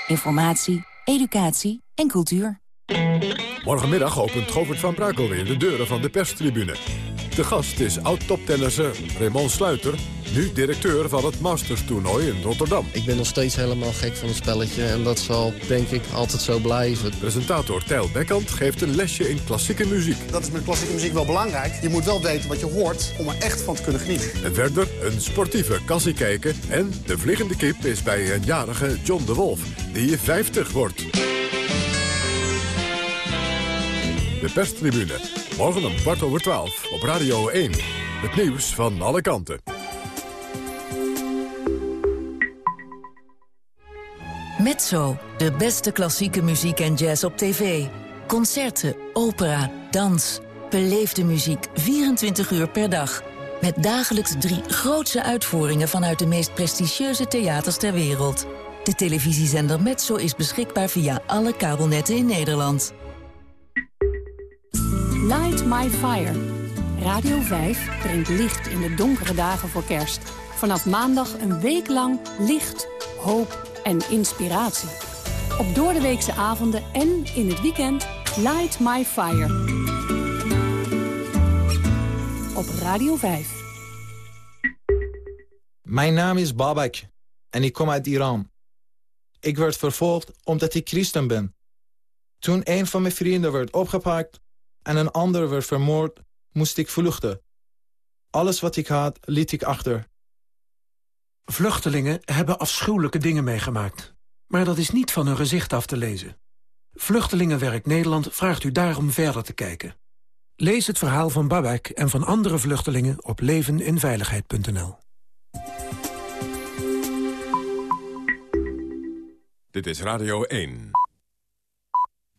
Informatie, educatie en cultuur. Morgenmiddag opent Govert van Brakel weer de deuren van de perstribune. De gast is oud-toptennisser Raymond Sluiter, nu directeur van het Masters-toernooi in Rotterdam. Ik ben nog steeds helemaal gek van het spelletje en dat zal denk ik altijd zo blijven. Presentator Tijl Bekkant geeft een lesje in klassieke muziek. Dat is met klassieke muziek wel belangrijk. Je moet wel weten wat je hoort om er echt van te kunnen genieten. En verder een sportieve kassie kijken. En de vliegende kip is bij een jarige John de Wolf, die 50 wordt. De perstribune. Morgen om kwart over twaalf op Radio 1. Het nieuws van alle kanten. Mezzo, de beste klassieke muziek en jazz op tv. Concerten, opera, dans. Beleefde muziek 24 uur per dag. Met dagelijks drie grootse uitvoeringen vanuit de meest prestigieuze theaters ter wereld. De televisiezender Mezzo is beschikbaar via alle kabelnetten in Nederland. Light My Fire. Radio 5 brengt licht in de donkere dagen voor kerst. Vanaf maandag een week lang licht, hoop en inspiratie. Op doordeweekse avonden en in het weekend Light My Fire. op Radio 5. Mijn naam is Babak en ik kom uit Iran. Ik werd vervolgd omdat ik christen ben. Toen een van mijn vrienden werd opgepakt en een ander werd vermoord, moest ik vluchten. Alles wat ik had, liet ik achter. Vluchtelingen hebben afschuwelijke dingen meegemaakt. Maar dat is niet van hun gezicht af te lezen. Vluchtelingenwerk Nederland vraagt u daarom verder te kijken. Lees het verhaal van Babak en van andere vluchtelingen op leveninveiligheid.nl. Dit is Radio 1.